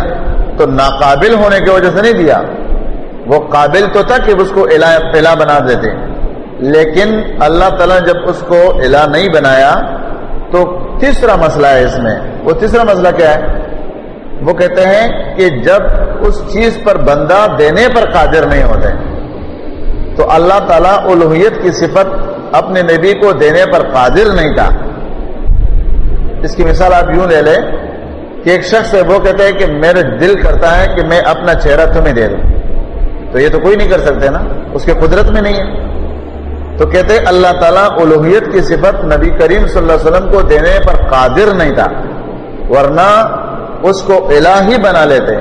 تو ناقابل ہونے کی وجہ سے نہیں دیا۔ وہ قابل تو تھا کہ اس کو الہ بنا دیتے۔ لیکن اللہ تعالیٰ نے جب اس کو الہ نہیں بنایا، تو تیسرا مسئلہ ہے اس میں۔ وہ تیسرا مسئلہ کیا ہے؟ وہ کہتے ہیں کہ جب اس چیز پر بندہ دینے پر قادر نہیں ہوتے تو اللہ تعالیٰ الوحیت کی صفت اپنے نبی کو دینے پر قادر نہیں تھا۔ اس کی مثال آپ یوں لے لیں کہ ایک شخص ہے، وہ کہتا ہے کہ میرے دل کرتا ہے کہ میں اپنا چہرہ تمہیں دے دوں۔ تو یہ تو کوئی نہیں کر سکتے نا، اس کے قدرت میں نہیں ہے۔ تو کہتے ہیں، اللہ تعالیٰ الوحیت کی صفت نبی کریم صلی اللہ علیہ وسلم کو دینے پر قادر نہیں تھا۔ ورنہ اس کو الہ ہی بنا لیتے۔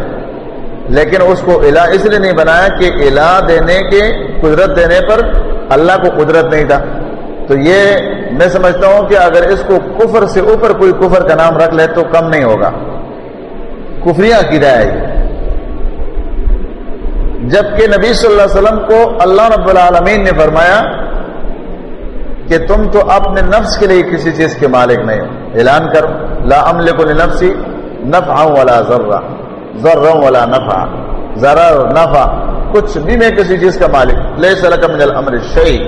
لیکن اس کو الہ اس لیے نہیں بنایا کہ الہ دینے کے قدرت دینے پر اللہ کو قدرت نہیں تھا۔ تو یہ میں سمجھتا ہوں کہ اگر اس کو کفر سے اوپر کوئی کفر کا نام رکھ لے تو کم نہیں ہوگا۔ کفریہ عقیدہ ہے جبکہ نبی صلی اللہ علیہ وسلم کو اللہ رب العالمین نے فرمایا کہ تم تو اپنے نفس کے لیے کسی چیز کے مالک نہیں ہو۔ اعلان کرو، لا املک لنفسی نفع ولا ذرہ ذرہ ولا نفع ذرا نفع، کچھ بھی میں کسی چیز کا مالک۔ لے سلک من الامر شیء۔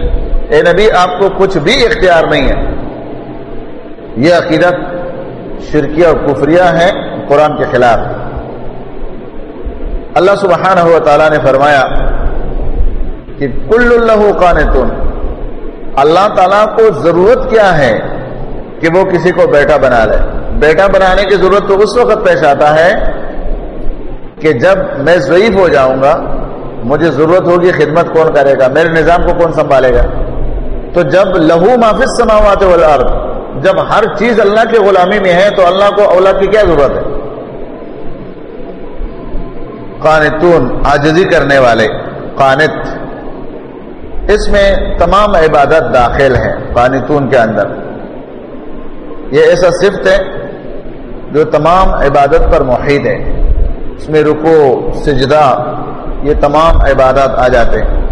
اے نبی، آپ کو کچھ بھی اختیار نہیں ہے۔ یہ عقیدت شرکیہ اور کفریہ ہے قرآن کے خلاف۔ اللہ سبحانہ و تعالیٰ نے فرمایا کہ کل اللہ قانتون، اللہ تعالیٰ کو ضرورت کیا ہے کہ وہ کسی کو بیٹا بنا لے۔ بیٹا بنانے کی ضرورت تو اس وقت پیش آتا ہے کہ جب میں ضعیف ہو جاؤں گا، مجھے ضرورت ہوگی خدمت کون کرے گا، میرے نظام کو کون سنبھالے گا۔ تو جب لہو معافذ سماوات والارض، جب ہر چیز اللہ کے غلامی میں ہے تو اللہ کو اولاد کی کیا ضرورت ہے؟ قانتون آجزی کرنے والے، قانت۔ اس میں تمام عبادت داخل ہے قانتون کے اندر۔ یہ ایسا صفت ہے جو تمام عبادت پر محیط ہے۔ اس میں رکو سجدہ، یہ تمام عبادات آ جاتے ہیں۔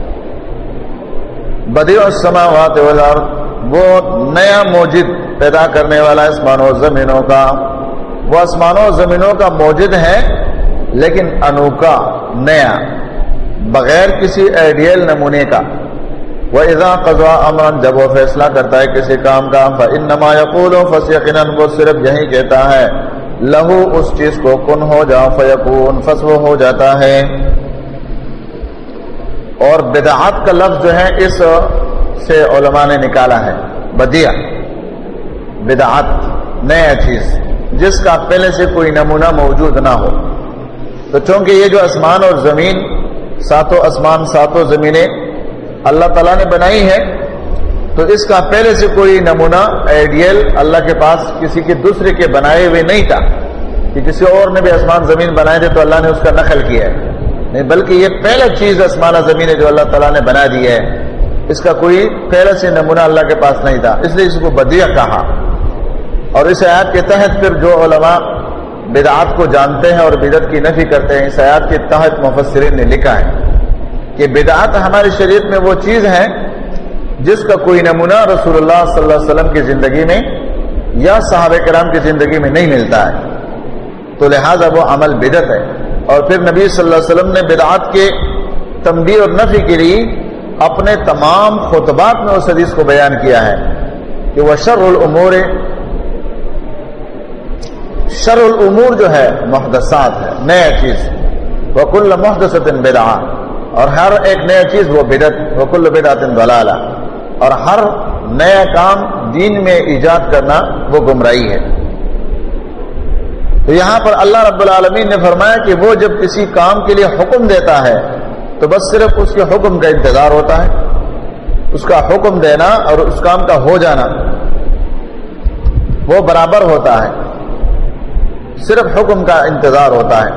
بدی السماوات والارض وہ نیا موجد پیدا کرنے والا اسمان و زمینوں کا۔ وہ آسمان و زمینوں کا موجد ہے لیکن انوکھا نیا، بغیر کسی آئیڈیل نمونے کا۔ وہ اضا قزا امن جب وہ فیصلہ کرتا ہے کسی کام کا ان نما یقول فس وہ صرف یہی کہتا ہے، لہو اس چیز کو کن ہو جا فیقون فس وہ ہو جاتا ہے۔ اور بدعات کا لفظ جو ہے، اس سے علماء نے نکالا ہے۔ بدیا بدعات، نیا چیز، جس کا پہلے سے کوئی نمونہ موجود نہ ہو۔ تو چونکہ یہ جو آسمان اور زمین ساتوں آسمان، ساتوں زمینیں اللہ تعالیٰ نے بنائی ہے تو اس کا پہلے سے کوئی نمونہ، آئیڈیل اللہ کے پاس کسی کے دوسرے کے بنائے ہوئے نہیں تھا کہ کسی اور نے بھی آسمان، زمین بنائے تھے تو اللہ نے اس کا نقل کیا ہے۔ نہیں، بلکہ یہ پہلا چیز آسمانہ زمین ہے جو اللہ تعالیٰ نے بنا دی ہے۔ اس کا کوئی پہلے سے نمونہ اللہ کے پاس نہیں تھا، اس لیے اس کو بدیہ کہا۔ اور اس آیات کے تحت پھر جو علماء بدعات کو جانتے ہیں اور بدعت کی نفی کرتے ہیں اس آیات کے تحت مفسرین نے لکھا ہے کہ بدعت ہماری شریعت میں وہ چیز ہے جس کا کوئی نمونہ رسول اللہ صلی اللہ علیہ وسلم کی زندگی میں یا صحابہ کرام کی زندگی میں نہیں ملتا ہے۔ تو لہذا وہ عمل بدت ہے۔ اور پھر نبی صلی اللہ علیہ وسلم نے بدعات کے تنبی اور نفی کے لیے اپنے تمام خطبات میں اس حدیث کو بیان کیا ہے کہ وہ شر العمور شر العمور جو ہے، محدثات ہے نیا چیز۔ وہ کل محدثت بدا اور ہر ایک نیا چیز وہ بدت وہ کل بدعت ضلالہ۔ اور ہر نیا کام دین میں ایجاد کرنا وہ گمراہی ہے۔ تو یہاں پر اللہ رب العالمین نے فرمایا کہ وہ جب کسی کام کے لیے حکم دیتا ہے، تو بس صرف اس کے حکم کا انتظار ہوتا ہے۔ اس کا حکم دینا اور اس کام کا ہو جانا وہ برابر ہوتا ہے۔ صرف حکم کا انتظار ہوتا ہے۔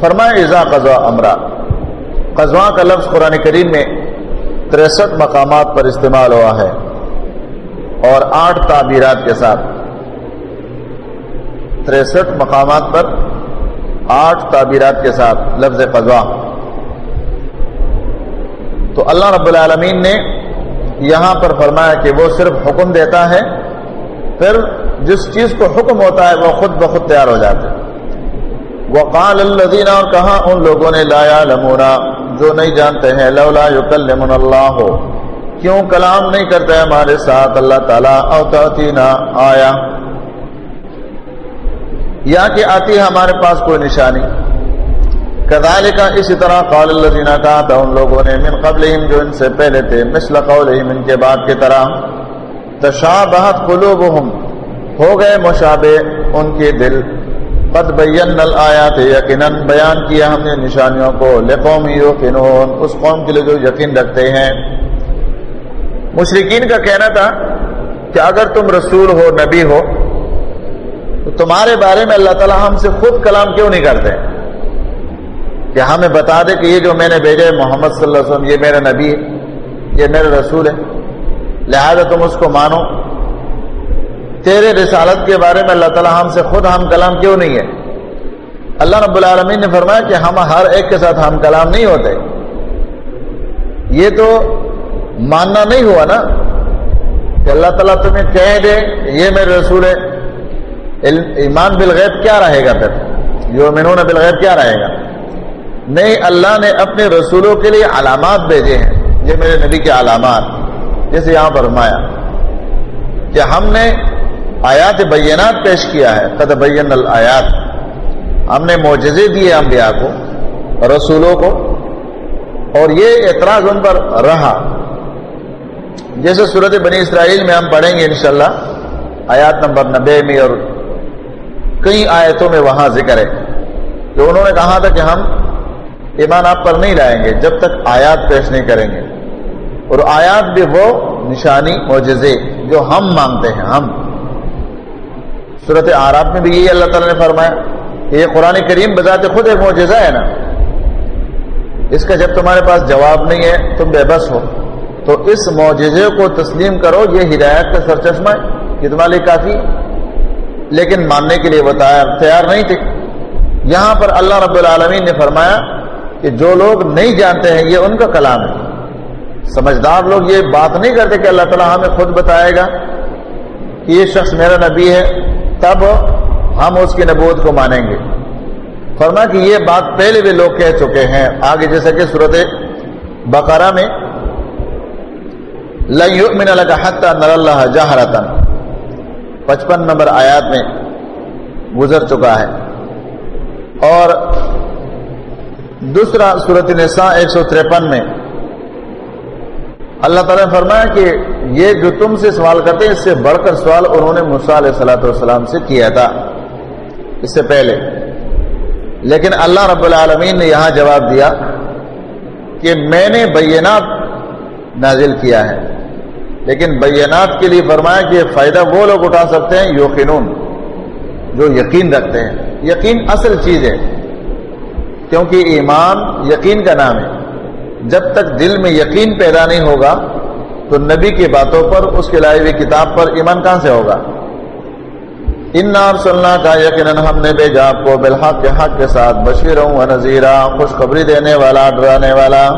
فرمائے ازا قزا امرا۔ قزواں کا لفظ قرآن کریم میں تریسٹھ مقامات پر استعمال ہوا ہے اور آٹھ تعبیرات کے ساتھ۔ تریسٹھ مقامات پر آٹھ تعبیرات کے ساتھ لفظ قزوا تو اللہ رب العالمین نے یہاں پر فرمایا کہ وہ صرف حکم دیتا ہے پھر جس چیز کو حکم ہوتا ہے وہ خود بخود تیار ہو جاتے وقال الذین اور کہا ان لوگوں نے لایا لمونا جو نہیں جانتے ہیں، لولا یکلمن اللہ ہو کیوں کلام نہیں کرتے ہمارے ساتھ؟ اللہ تعالیٰ اوتینا آیا۔ یا کہ آتی ہے ہمارے پاس کوئی نشانی۔ کدال کا اسی طرح قول الذین کہا تھا ان لوگوں نے، من قبلہم جو ان سے پہلے تھے، مثل قولہم ان کے بعد کی طرح۔ تشابہت قلوبہم۔ ہو گئے مشابہ ان کے دل۔ قد بین الآیات یقیناً، بیان کیا ہم نے نشانیوں کو۔ لقوم یوقنون، اس قوم کے لیے جو یقین رکھتے ہیں۔ مشرقین کا کہنا تھا کہ اگر تم رسول ہو، نبی ہو، تو تمہارے بارے میں اللہ تعالیٰ ہم سے خود کلام کیوں نہیں کرتے؟ کہ ہمیں بتا دے کہ یہ جو میں نے بھیجے محمد صلی اللہ علیہ وسلم، یہ میرا نبی ہے، یہ میرا رسول ہے۔ لہذا تم اس کو مانو۔ تیرے رسالت کے بارے میں اللہ تعالیٰ ہم سے خود ہم کلام کیوں نہیں ہے؟ اللہ رب العالمین نے فرمایا کہ ہم ہر ایک کے ساتھ ہم کلام نہیں ہوتے۔ یہ تو ماننا نہیں ہوا نا۔ کہ اللہ تعالیٰ تمہیں کہہ دے، یہ میرے رسول ہے۔ ایمان بالغیب کیا رہے گا پھر؟ جو منون بالغیب کیا رہے گا؟ نہیں، اللہ نے اپنے رسولوں کے لیے علامات بھیجے ہیں۔ یہ میرے نبی کے علامات۔ جیسے یہاں پر فرمایا کہ ہم نے آیات بینات پیش کیا ہے، قد بین الآیات۔ ہم نے معجزے دیے انبیاء کو، رسولوں کو، اور یہ اعتراض ان پر رہا۔ جیسے صورت بنی اسرائیل میں ہم پڑھیں گے انشاءاللہ، آیات نمبر نبے میں اور کئی آیتوں میں وہاں ذکر ہے۔ کہ انہوں نے کہا تھا کہ ہم ایمان آپ پر نہیں لائیں گے، جب تک آیات پیش نہیں کریں گے۔ اور آیات بھی وہ نشانی معجزے جو ہم مانگتے ہیں، ہم۔ صورت آراب میں بھی یہی اللہ تعالیٰ نے فرمایا کہ یہ قرآن کریم بذات خود ایک معجزہ ہے نا۔ اس کا جب تمہارے پاس جواب نہیں ہے، تم بے بس ہو۔ تو اس معجزے کو تسلیم کرو، یہ ہدایت کا سرچشمہ ہے یہ تمہارے لیے کافی۔ لیکن ماننے کے لیے وہ تیار نہیں تھے۔ یہاں پر اللہ رب العالمین نے فرمایا کہ جو لوگ نہیں جانتے ہیں، یہ ان کا کلام ہے۔ سمجھدار لوگ یہ بات نہیں کرتے کہ اللہ تعالیٰ ہمیں خود بتائے گا کہ یہ شخص میرا نبی ہے، تب ہم اس کی نبوت کو مانیں گے۔ فرما کہ یہ بات پہلے بھی لوگ کہہ چکے ہیں۔ آگے جیسے کہ صورت بقرہ میں لن لگا نر اللہ جہرتن پچپن نمبر آیات میں گزر چکا ہے۔ اور دوسرا صورت نساء ایک سو تریپن میں اللہ تعالیٰ نے فرمایا کہ یہ جو تم سے سوال کرتے ہیں، اس سے بڑھ کر سوال انہوں نے علیہ صلاحت والسلام سے کیا تھا۔ اس سے پہلے۔ لیکن اللہ رب العالمین نے یہاں جواب دیا کہ میں نے بینات نازل کیا ہے۔ لیکن بینات کے لیے فرمایا کہ فائدہ وہ لوگ اٹھا سکتے ہیں یوقینون جو یقین رکھتے ہیں۔ یقین اصل چیز ہے، کیونکہ ایمان یقین کا نام ہے۔ جب تک دل میں یقین پیدا نہیں ہوگا، تو نبی کی باتوں پر، اس کے لائے ہوئی کتاب پر ایمان کہاں سے ہوگا؟ ان صلاح کا یقیناً ہم نے بھیجا آپ کو بالحق کے حق کے ساتھ بشیروں و نذیرہ خوشخبری دینے والا، ڈرانے والا۔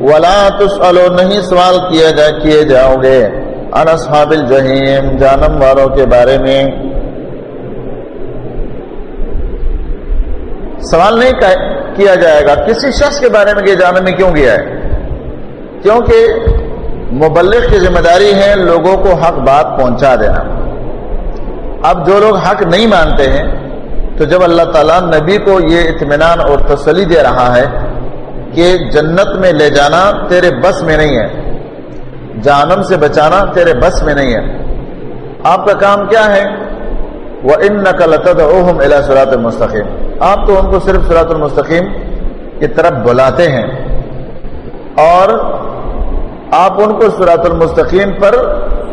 ولا تسالو نہیں سوال کیا جا کیے جاؤ گے۔ ان اصحاب الجحیم جانم والوں کے بارے میں۔ سوال نہیں کیا جائے گا؟ کسی شخص کے بارے میں کہ جانم میں کیوں گیا ہے؟ کیونکہ مبلغ کی ذمہ داری ہے لوگوں کو حق بات پہنچا دینا۔ اب جو لوگ حق نہیں مانتے ہیں، تو جب اللہ تعالیٰ نبی کو یہ اطمینان اور تسلی دے رہا ہے کہ جنت میں لے جانا تیرے بس میں نہیں ہے جانم سے بچانا تیرے بس میں نہیں ہے۔ آپ کا کام کیا ہے؟ وہ ان نقل سرات المستقیم آپ تو ان کو صرف سرات المستقیم کی طرف بلاتے ہیں اور آپ ان کو سرات المستقیم پر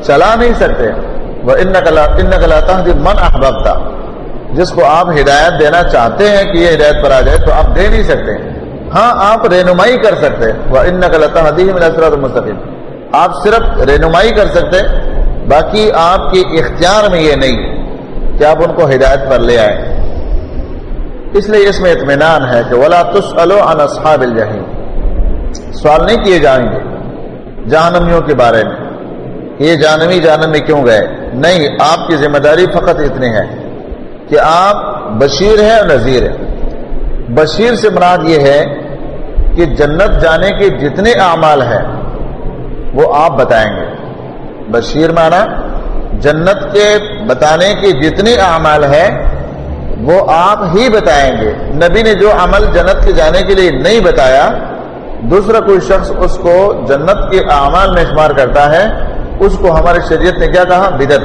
چلا نہیں سکتے۔ وہ ان نقل من احباب جس کو آپ ہدایت دینا چاہتے ہیں کہ یہ ہدایت پر آ جائے تو آپ دے نہیں سکتے۔ ہاں آپ رہنمائی کر سکتے۔ وہ ان نقل سرات المستقیم۔ آپ صرف رہنمائی کر سکتے، باقی آپ کے اختیار میں یہ نہیں کہ آپ ان کو ہدایت پر لے آئے اس لیے اس میں اطمینان ہے کہ ولا تس اصحاب الجحیم سوال نہیں کیے جائیں گے جہنمیوں کے بارے میں۔ یہ جانوی جانم میں کیوں گئے؟ نہیں، آپ کی ذمہ داری فقط اتنی ہے کہ آپ بشیر ہیں اور نذیر ہیں۔ بشیر سے مراد یہ ہے کہ جنت جانے کے جتنے اعمال ہیں، وہ آپ بتائیں گے۔ بشیر مانا جنت کے بتانے کے جتنے اعمال ہیں وہ آپ ہی بتائیں گے۔ نبی نے جو عمل جنت کے جانے کے لیے نہیں بتایا، دوسرا کوئی شخص اس کو جنت کے اعمال میں شمار کرتا ہے، اس کو ہماری شریعت نے کیا کہا؟ بدت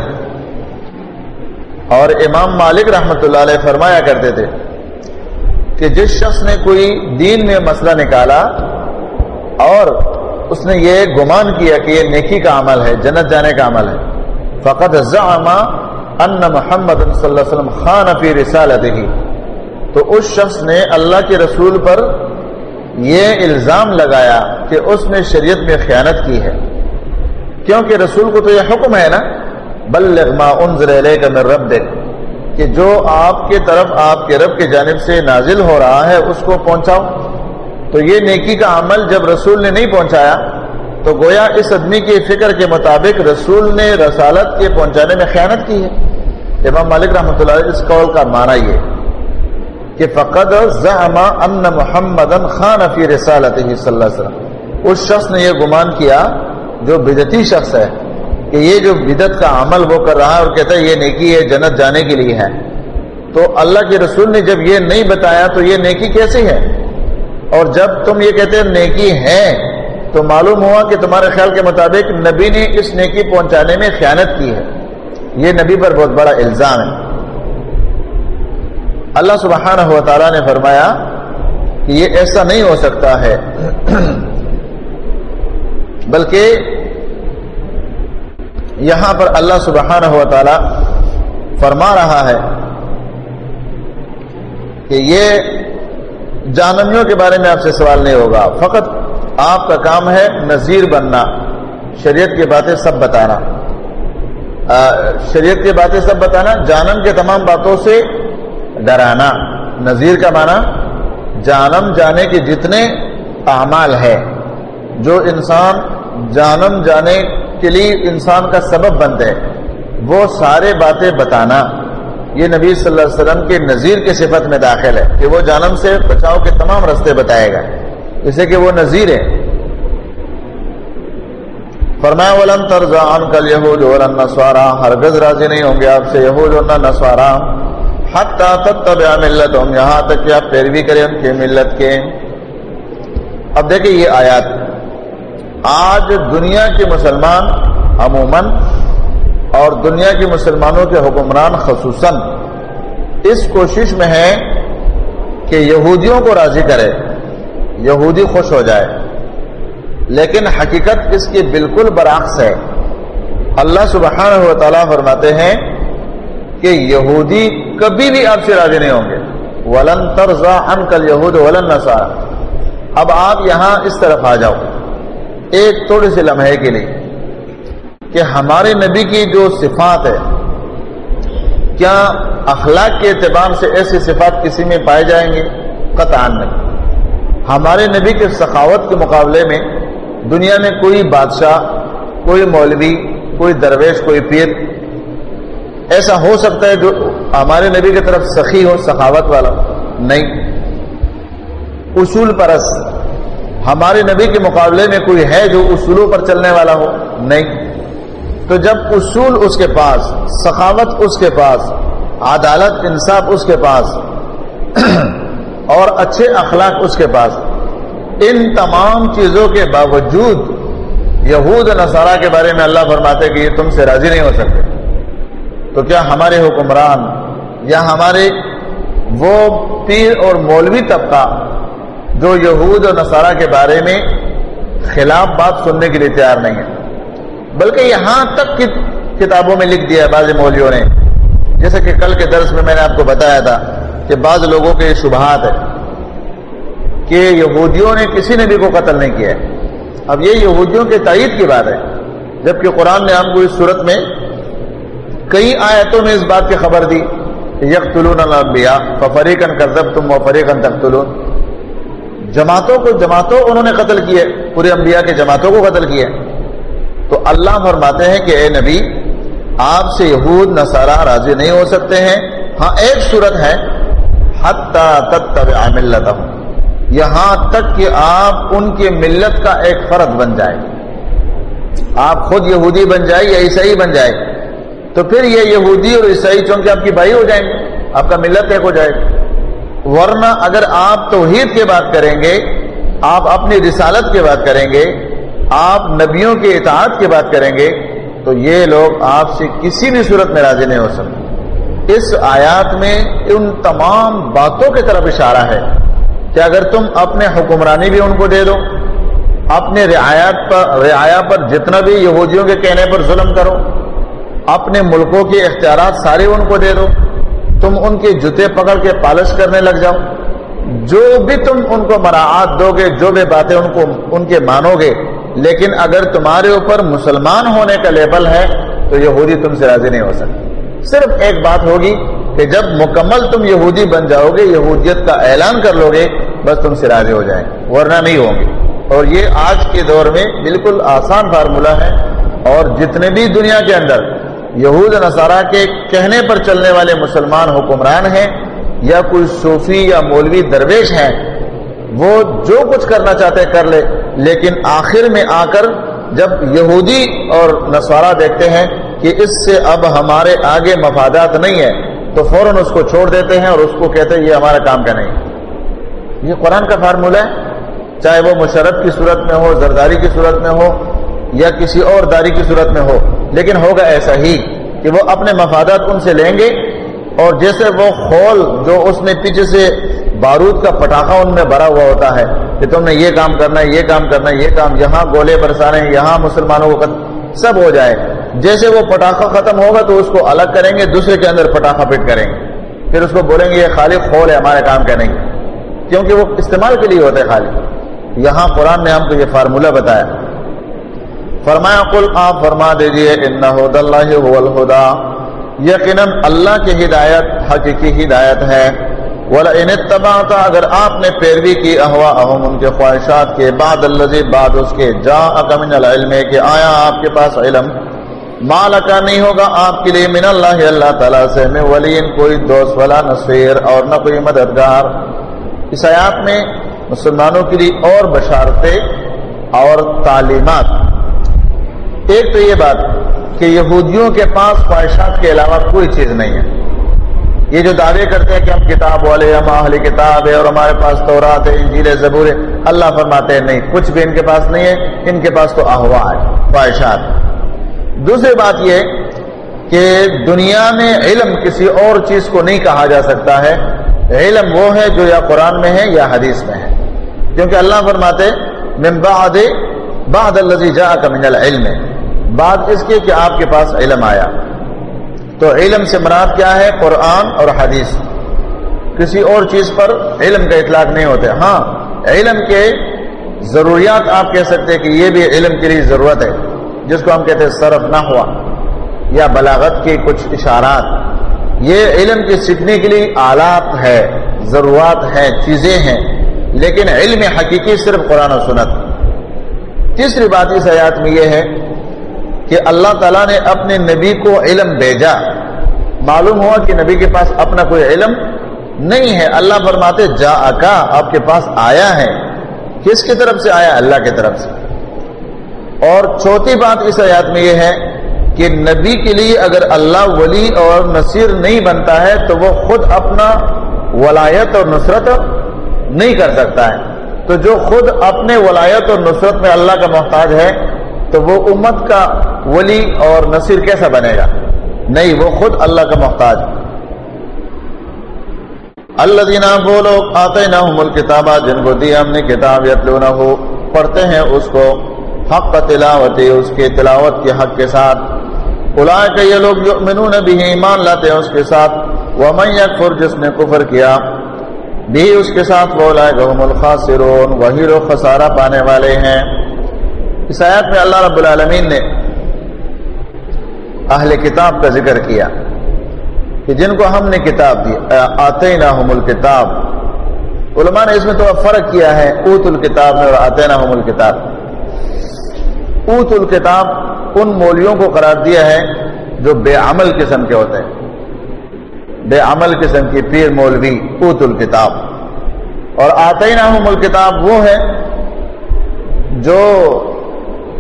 اور امام مالک رحمت اللہ علیہ فرمایا کرتے تھے کہ جس شخص نے کوئی دین میں مسئلہ نکالا اور اس نے یہ گمان کیا کہ یہ نیکی کا عمل ہے، جنت جانے کا عمل ہے فقط زعما ان محمد صلی اللہ علیہ وسلم خان فی رسالت ہی تو اس شخص نے اللہ کے رسول پر یہ الزام لگایا کہ اس نے شریعت میں خیانت کی ہے۔ کیونکہ رسول کو تو یہ حکم ہے نا، بلغ ما انزل الیک من ربک، کہ جو آپ کے طرف، آپ کے رب کے جانب سے نازل ہو رہا ہے، اس کو پہنچاؤ۔ تو یہ نیکی کا عمل جب رسول نے نہیں پہنچایا تو گویا اس آدمی کی فکر کے مطابق رسول نے رسالت کے پہنچانے میں خیانت کی ہے۔ امام مالک رحمۃ اللہ اس قول کا معنی یہ کہ فقد زعما ان محمد خان فی رسالت صلی اللہ علیہ وسلم۔ اس شخص نے یہ گمان کیا جو بدتی شخص ہے کہ یہ جو بدت کا عمل وہ کر رہا ہے اور کہتا ہے یہ نیکی ہے، جنت جانے کے لیے ہے۔ تو اللہ کے رسول نے جب یہ نہیں بتایا تو یہ نیکی کیسی ہے؟ اور جب تم یہ کہتے ہیں نیکی ہے تو معلوم ہوا کہ تمہارے خیال کے مطابق نبی نے اس نیکی پہنچانے میں خیانت کی ہے۔ یہ نبی پر بہت بڑا الزام ہے۔ اللہ سبحانہ و تعالیٰ نے فرمایا کہ یہ ایسا نہیں ہو سکتا ہے۔ بلکہ یہاں پر اللہ سبحانہ و تعالی فرما رہا ہے کہ یہ جانمیوں کے بارے میں آپ سے سوال نہیں ہوگا۔ فقط آپ کا کام ہے نذیر بننا، شریعت کی باتیں سب بتانا۔ شریعت کی باتیں سب بتانا، جانم کے تمام باتوں سے ڈرانا۔ نذیر کا معنی، جانم جانے کے جتنے اعمال ہے جو انسان جانم جانے کے لیے انسان کا سبب بنتے وہ سارے باتیں بتانا۔ یہ نبی صلی اللہ علیہ وسلم کے نذیر کے صفت میں داخل ہے کہ وہ جانم سے بچاؤ کے تمام رستے بتائے گا۔ اسے کہ وہ نذیر ہے۔ فرمایا، ولن ترزان کل یہود ولن نسوارا ہرگز راضی نہیں ہوں گے آپ سے، یہود اور نسوارا حتی تتبع ملت ہم یہاں تک کہ آپ پیروی کریں ان کے ملت کے۔ اب دیکھیں یہ آیات۔ آج دنیا کے مسلمان عموماً اور دنیا کے مسلمانوں کے حکمران خصوصاً اس کوشش میں ہے کہ یہودیوں کو راضی کرے۔ یہودی خوش ہو جائے۔ لیکن حقیقت اس کی بالکل برعکس ہے۔ اللہ سبحانہ و تعالیٰ فرماتے ہیں کہ یہودی کبھی بھی آپ سے راضی نہیں ہوں گے۔ ولن ترزا ان کل یہود ولن نسارا اب آپ یہاں اس طرف آ جاؤ۔ ایک تھوڑے سے لمحے کے لیے۔ کہ ہمارے نبی کی جو صفات ہے، کیا اخلاق کے اعتبار سے ایسی صفات کسی میں پائے جائیں گے قطع نہیں۔ ہمارے نبی کے سخاوت کے مقابلے میں دنیا میں کوئی بادشاہ، کوئی مولوی، کوئی درویش، کوئی پیر ایسا ہو سکتا ہے جو ہمارے نبی کی طرف سخی ہو، سخاوت والا نہیں۔ اصول پرس ہمارے نبی کے مقابلے میں کوئی ہے جو اصولوں پر چلنے والا ہو؟ نہیں۔ تو جب اصول اس کے پاس، سخاوت اس کے پاس، عدالت، انصاف اس کے پاس اور اچھے اخلاق اس کے پاس۔ ان تمام چیزوں کے باوجود یہود نصارہ کے بارے میں اللہ فرماتے کہ یہ تم سے راضی نہیں ہو سکتے۔ تو کیا ہمارے حکمران یا ہمارے وہ پیر اور مولوی طبقہ جو یہود اور نصارہ کے بارے میں خلاف بات سننے کے لیے تیار نہیں ہے بلکہ یہاں تک کتابوں میں لکھ دیا ہے بعض مولویوں نے۔ جیسے کہ کل کے درس میں میں نے آپ کو بتایا تھا کہ بعض لوگوں کے شبہات ہے کہ یہودیوں نے کسی نبی کو قتل نہیں کیا ہے۔ اب یہ یہودیوں کے تائید کی بات ہے۔ جبکہ قرآن نے ہم کو اس صورت میں کئی آیتوں میں اس بات کی خبر دی یکلون الانبیاء ففریقن کرزب تم و فریقن تقتلون۔ جماعتوں کو جماعتوں انہوں نے قتل کیے، پورے انبیاء کے جماعتوں کو قتل کیے۔ تو اللہ فرماتے ہیں کہ اے نبی، آپ سے یہود، نصارہ راضی نہیں ہو سکتے ہیں۔ ہاں ایک صورت ہے حتی تتبع یہاں تک کہ آپ ان کی ملت کا ایک فرد بن جائے آپ خود یہودی بن جائے یا عیسائی بن جائے تو پھر یہ یہودی اور عیسائی چونکہ آپ کی بھائی ہو جائیں گے، آپ کا ملت ایک ہو جائے۔ ورنہ اگر آپ توحید کی بات کریں گے، آپ اپنی رسالت کی بات کریں گے، آپ نبیوں کے اطاعت کی بات کریں گے، تو یہ لوگ آپ سے کسی بھی صورت میں راضی نہیں ہو سکتے۔ اس آیات میں ان تمام باتوں کی طرف اشارہ ہے کہ اگر تم اپنے حکمرانی بھی ان کو دے دو، اپنے رعایت پر، رعایا پر جتنا بھی یہودیوں کے کہنے پر ظلم کرو، اپنے ملکوں کے اختیارات سارے ان کو دے دو، تم ان کے جوتے پکڑ کے پالش کرنے لگ جاؤ۔ جو بھی تم ان کو مراعات دو گے، جو بھی باتیں ان کو، ان کے مانو گے، لیکن اگر تمہارے اوپر مسلمان ہونے کا لیبل ہے، تو یہودی تم سے راضی نہیں ہو سکتے۔ صرف ایک بات ہوگی کہ جب مکمل تم یہودی بن جاؤ گے، یہودیت کا اعلان کر لو گے، بس تم سے راضی ہو جائیں، ورنہ نہیں ہوں گے۔ اور یہ آج کے دور میں بالکل آسان فارمولہ ہے۔ اور جتنے بھی دنیا کے اندر یہود نصارہ کے کہنے پر چلنے والے مسلمان حکمران ہیں، یا کوئی صوفی یا مولوی درویش ہیں، وہ جو کچھ کرنا چاہتے کر لے، لیکن آخر میں آ کر جب یہودی اور نسوارا دیکھتے ہیں کہ اس سے اب ہمارے آگے مفادات نہیں ہے تو فوراً اس کو چھوڑ دیتے ہیں اور اس کو کہتے ہیں یہ ہمارا کام کا نہیں۔ یہ قرآن کا فارمولہ ہے، چاہے وہ مشرف کی صورت میں ہو، زرداری کی صورت میں ہو، یا کسی اور داری کی صورت میں ہو، لیکن ہوگا ایسا ہی کہ وہ اپنے مفادات ان سے لیں گے اور جیسے وہ خول جو اس نے پیچھے سے بارود کا پٹاخہ ان میں بھرا ہوا ہوتا ہے، کہ تم نے یہ کام کرنا ہے، یہ کام کرنا ہے، یہ کام، یہاں گولے برسانے یہاں مسلمانوں کو سب ہو جائے۔ جیسے وہ پٹاخہ ختم ہوگا تو اس کو الگ کریں گے، دوسرے کے اندر پٹاخہ فٹ کریں گے۔ پھر اس کو بولیں گے، یہ خالی خول ہے، ہمارے کام کا نہیں کیونکہ وہ استعمال کے لیے ہوتے خالی یہاں قرآن نے ہم کو یہ فارمولہ بتایا۔ فرمایا، قل، آپ فرما دیجیے الہدا یقیناً اللہ کی ہدایت حقیقی ہدایت ہے۔ اگر آپ نے پیروی کی احوا اہم ان کے خواہشات کے۔ بعد اللہ بعد اس کے۔ جا اکمن العلم، کہ آیا آپ کے پاس علم۔ مال کا نہیں ہوگا، آپ کے لیے من اللہ اللہ تعالیٰ سے میں ولین، کوئی دوست والا نصیر اور نہ کوئی مددگار۔ اس آیات میں مسلمانوں کے لیے اور بشارتیں اور تعلیمات۔ ایک تو یہ بات کہ یہودیوں کے پاس خواہشات کے علاوہ کوئی چیز نہیں ہے۔ یہ جو دعوے کرتے ہیں کہ ہم کتاب والے، ہم اہل کتاب ہے اور ہمارے پاس تورات ہے انجیل، زبور ہے اللہ فرماتے ہیں، نہیں، کچھ بھی ان کے پاس نہیں ہے، ان کے پاس تو احوا ہے، خواہشات۔ دوسری بات یہ کہ دنیا میں علم کسی اور چیز کو نہیں کہا جا سکتا ہے۔ علم وہ ہے جو یا قرآن میں ہے یا حدیث میں ہے۔ کیونکہ اللہ فرماتے، من بعد بعد الذي جاءك من العلم بعد اس کے کہ آپ کے پاس علم آیا۔ تو علم سے مراد کیا ہے؟ قرآن اور حدیث۔ کسی اور چیز پر علم کا اطلاق نہیں ہوتے۔ ہاں علم کے ضروریات آپ کہہ سکتے ہیں کہ یہ بھی علم کے لیے ضرورت ہے۔ جس کو ہم کہتے ہیں صرف نہ ہوا یا بلاغت کے کچھ اشارات، یہ علم کی سیکھنے کے لیے آلات ہے ضرورات ہیں، چیزیں ہیں، لیکن علم حقیقی صرف قرآن و سنت۔ تیسری بات اس حیات میں یہ ہے کہ اللہ تعالیٰ نے اپنے نبی کو علم بھیجا۔ معلوم ہوا کہ نبی کے پاس اپنا کوئی علم نہیں ہے۔ اللہ فرماتے، جا اکا آپ کے پاس آیا ہے۔ کس کی طرف سے آیا؟ اللہ کی طرف سے۔ اور چوتھی بات اس آیات میں یہ ہے کہ نبی کے لیے اگر اللہ ولی اور نصیر نہیں بنتا ہے تو وہ خود اپنا ولایت اور نصرت نہیں کر سکتا ہے۔ تو جو خود اپنے ولایت اور نصرت میں اللہ کا محتاج ہے تو وہ امت کا ولی اور نصیر کیسا بنے گا؟ نہیں، وہ خود اللہ کا محتاج۔ اللہ دینا وہ لوگ آتے نہ مل کتابہ جن کو دی ہم نے کتاب یتلو ہو پڑھتے ہیں اس کو۔ حق تلاوت اس کے تلاوت کے حق کے ساتھ۔ الا کے یہ لوگ یؤمنون بھی ایمان لاتے ہیں، اس کے ساتھ۔ ومن یکفر، جس نے کفر کیا، بھی اس کے ساتھ۔ وہ لائے الخاسرون، وہی لوگ خسارہ پانے والے ہیں۔ اس آیات میں اللہ رب العالمین نے اہل کتاب کا ذکر کیا کہ جن کو ہم نے کتاب دی آتے نہ الکتاب۔ علماء نے اس میں تو فرق کیا ہے اوت الکتاب میں اور آتے نہ الکتاب۔ اوت الکتاب ان مولیوں کو قرار دیا ہے جو بے عمل قسم کے ہوتے ہیں۔ بے عمل قسم کی پیر مولوی اوت الکتاب اور آتے نہ الکتاب وہ ہے جو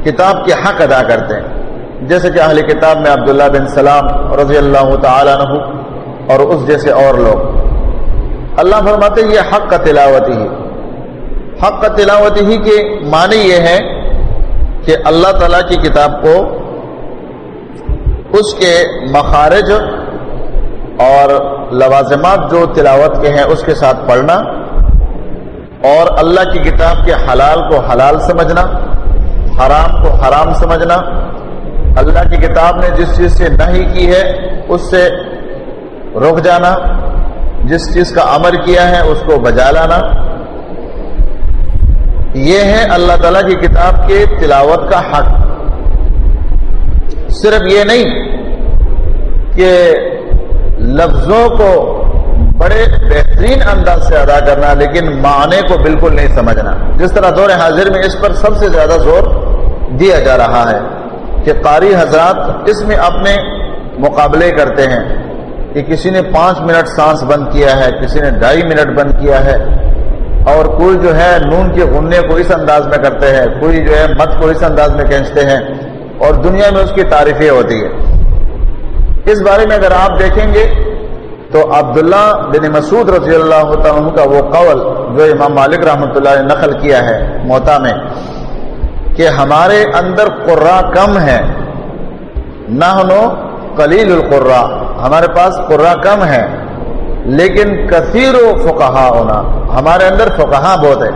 کتاب کے حق ادا کرتے ہیں۔ جیسے کہ اہل کتاب میں عبداللہ بن سلام رضی اللہ تعالیٰ عنہ اور اس جیسے اور لوگ۔ اللہ فرماتے یہ حق کا تلاوت ہی۔ حق کا تلاوت ہی کے معنی یہ ہے کہ اللہ تعالیٰ کی کتاب کو اس کے مخارج اور لوازمات جو تلاوت کے ہیں اس کے ساتھ پڑھنا اور اللہ کی کتاب کے حلال کو حلال سمجھنا، حرام کو حرام سمجھنا۔ اللہ کی کتاب نے جس چیز سے نہیں کی ہے، اس سے رک جانا۔ جس چیز کا امر کیا ہے، اس کو بجا لانا۔ یہ ہے اللہ تعالیٰ کی کتاب کے تلاوت کا حق۔ صرف یہ نہیں کہ لفظوں کو بڑے بہترین انداز سے ادا کرنا، لیکن معنی کو بالکل نہیں سمجھنا۔ جس طرح دور حاضر میں اس پر سب سے زیادہ زور دیا جا رہا ہے کہ قاری حضرات اس میں اپنے مقابلے کرتے ہیں کہ کسی نے پانچ منٹ سانس بند کیا ہے، کسی نے ڈھائی منٹ بند کیا ہے۔ اور کوئی جو ہے نون کے غننے کو اس انداز میں کرتے ہیں، کوئی جو ہے مت کو اس انداز میں کھینچتے ہیں، اور دنیا میں اس کی تعریفیں ہوتی ہے اس بارے میں اگر آپ دیکھیں گے تو عبداللہ بن مسعود رضی اللہ عنہ کا وہ قول جو امام مالک رحمۃ اللہ نے نقل کیا ہے موتا میں کہ ہمارے اندر قرا کم ہے نہ قلیل القرا ہمارے پاس قرا کم ہے۔ لیکن کثیر و فقہا ہونا، ہمارے اندر فقہا بہت ہے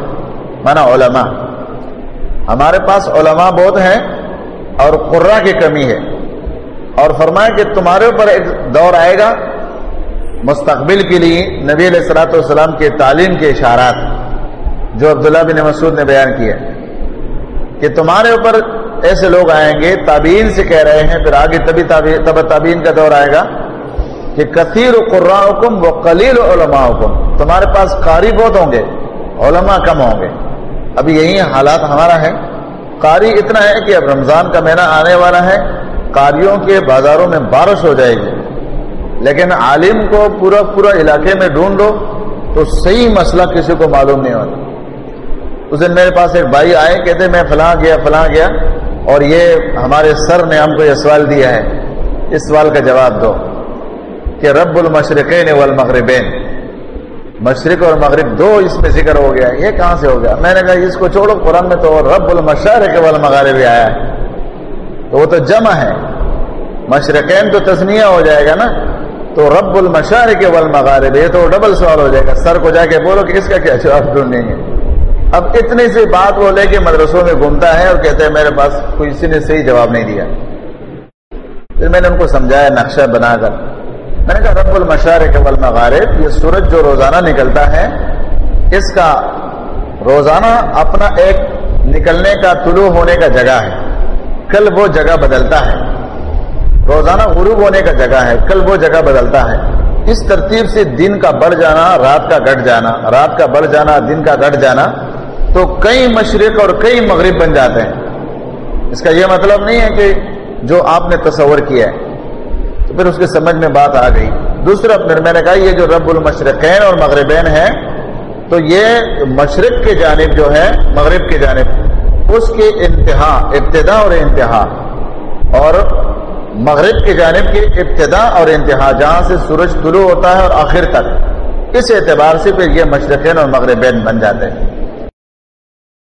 مانا علماء۔ ہمارے پاس علماء بہت ہیں اور قرا کی کمی ہے۔ اور فرمایا کہ تمہارے اوپر ایک دور آئے گا مستقبل کے لیے نبی علیہ السلاۃ والسلام کے تعلیم کے اشارات، جو عبداللہ بن مسعود نے بیان کیے۔ کہ تمہارے اوپر ایسے لوگ آئیں گے، تابعین سے کہہ رہے ہیں، پھر آگے تبھی تب تابعین کا دور آئے گا۔ کہ کثیر قرآ حکم و کلیل علماء حکم تمہارے پاس قاری بہت ہوں گے، علماء کم ہوں گے۔ ابھی یہی حالات ہمارا ہے۔ قاری اتنا ہے کہ اب رمضان کا مہینہ آنے والا ہے، قاریوں کے بازاروں میں بارش ہو جائے گی۔ لیکن عالم کو پورا پورا علاقے میں ڈھونڈ لو تو صحیح مسئلہ کسی کو معلوم نہیں ہوتا۔ اس دن میرے پاس ایک بھائی آئے، کہتے میں فلاں گیا فلاں گیا، اور یہ ہمارے سر نے ہم کو یہ سوال دیا ہے۔ اس سوال کا جواب دو۔ کہ رب المشرقین والمغربین۔ مشرق اور مغرب دو اس میں ذکر ہو گیا، یہ کہاں سے ہو گیا؟ میں نے کہا اس کو چھوڑو، قرآن میں تو رب المشارق والمغرب آیا ہے۔ تو وہ تو جمع ہے۔ مشرقین تو تسنیہ ہو جائے گا نا۔ تو رب المشارق والمغارب، یہ تو ڈبل سوال ہو جائے گا۔ سر کو جا کے بولو کہ اس کا کیا جواب ڈھونڈیں گے۔ اب اتنی سی بات وہ لے کے مدرسوں میں گھومتا ہے اور کہتے ہیں میرے پاس کوئی کسی نے صحیح جواب نہیں دیا۔ پھر میں نے ان کو سمجھایا، نقشہ بنا کر۔ میں نے کہا رب المشارق والمغارب، یہ سورج جو روزانہ نکلتا ہے، اس کا روزانہ اپنا ایک نکلنے کا، طلوع ہونے کا جگہ ہے۔ کل وہ جگہ بدلتا ہے۔ روزانہ غروب ہونے کا جگہ ہے۔ کل وہ جگہ بدلتا ہے۔ اس ترتیب سے دن کا بڑھ جانا، رات کا گھٹ جانا، رات کا بڑھ جانا، دن کا گھٹ جانا، تو کئی مشرق اور کئی مغرب بن جاتے ہیں۔ اس کا یہ مطلب نہیں ہے کہ جو آپ نے تصور کیا ہے۔ تو پھر اس کی سمجھ میں بات آ گئی۔ دوسرا میں نے کہا، یہ جو رب المشرقین اور مغربین ہے تو یہ مشرق کے جانب جو ہے، مغرب کے جانب، اس کے انتہا، ابتدا اور انتہا۔ اور مغرب کی جانب کی ابتدا اور انتہا، جہاں سے سورج طلوع ہوتا ہے اور آخر تک۔ اس اعتبار سے پھر یہ مشرقین اور مغربین بن جاتے ہیں۔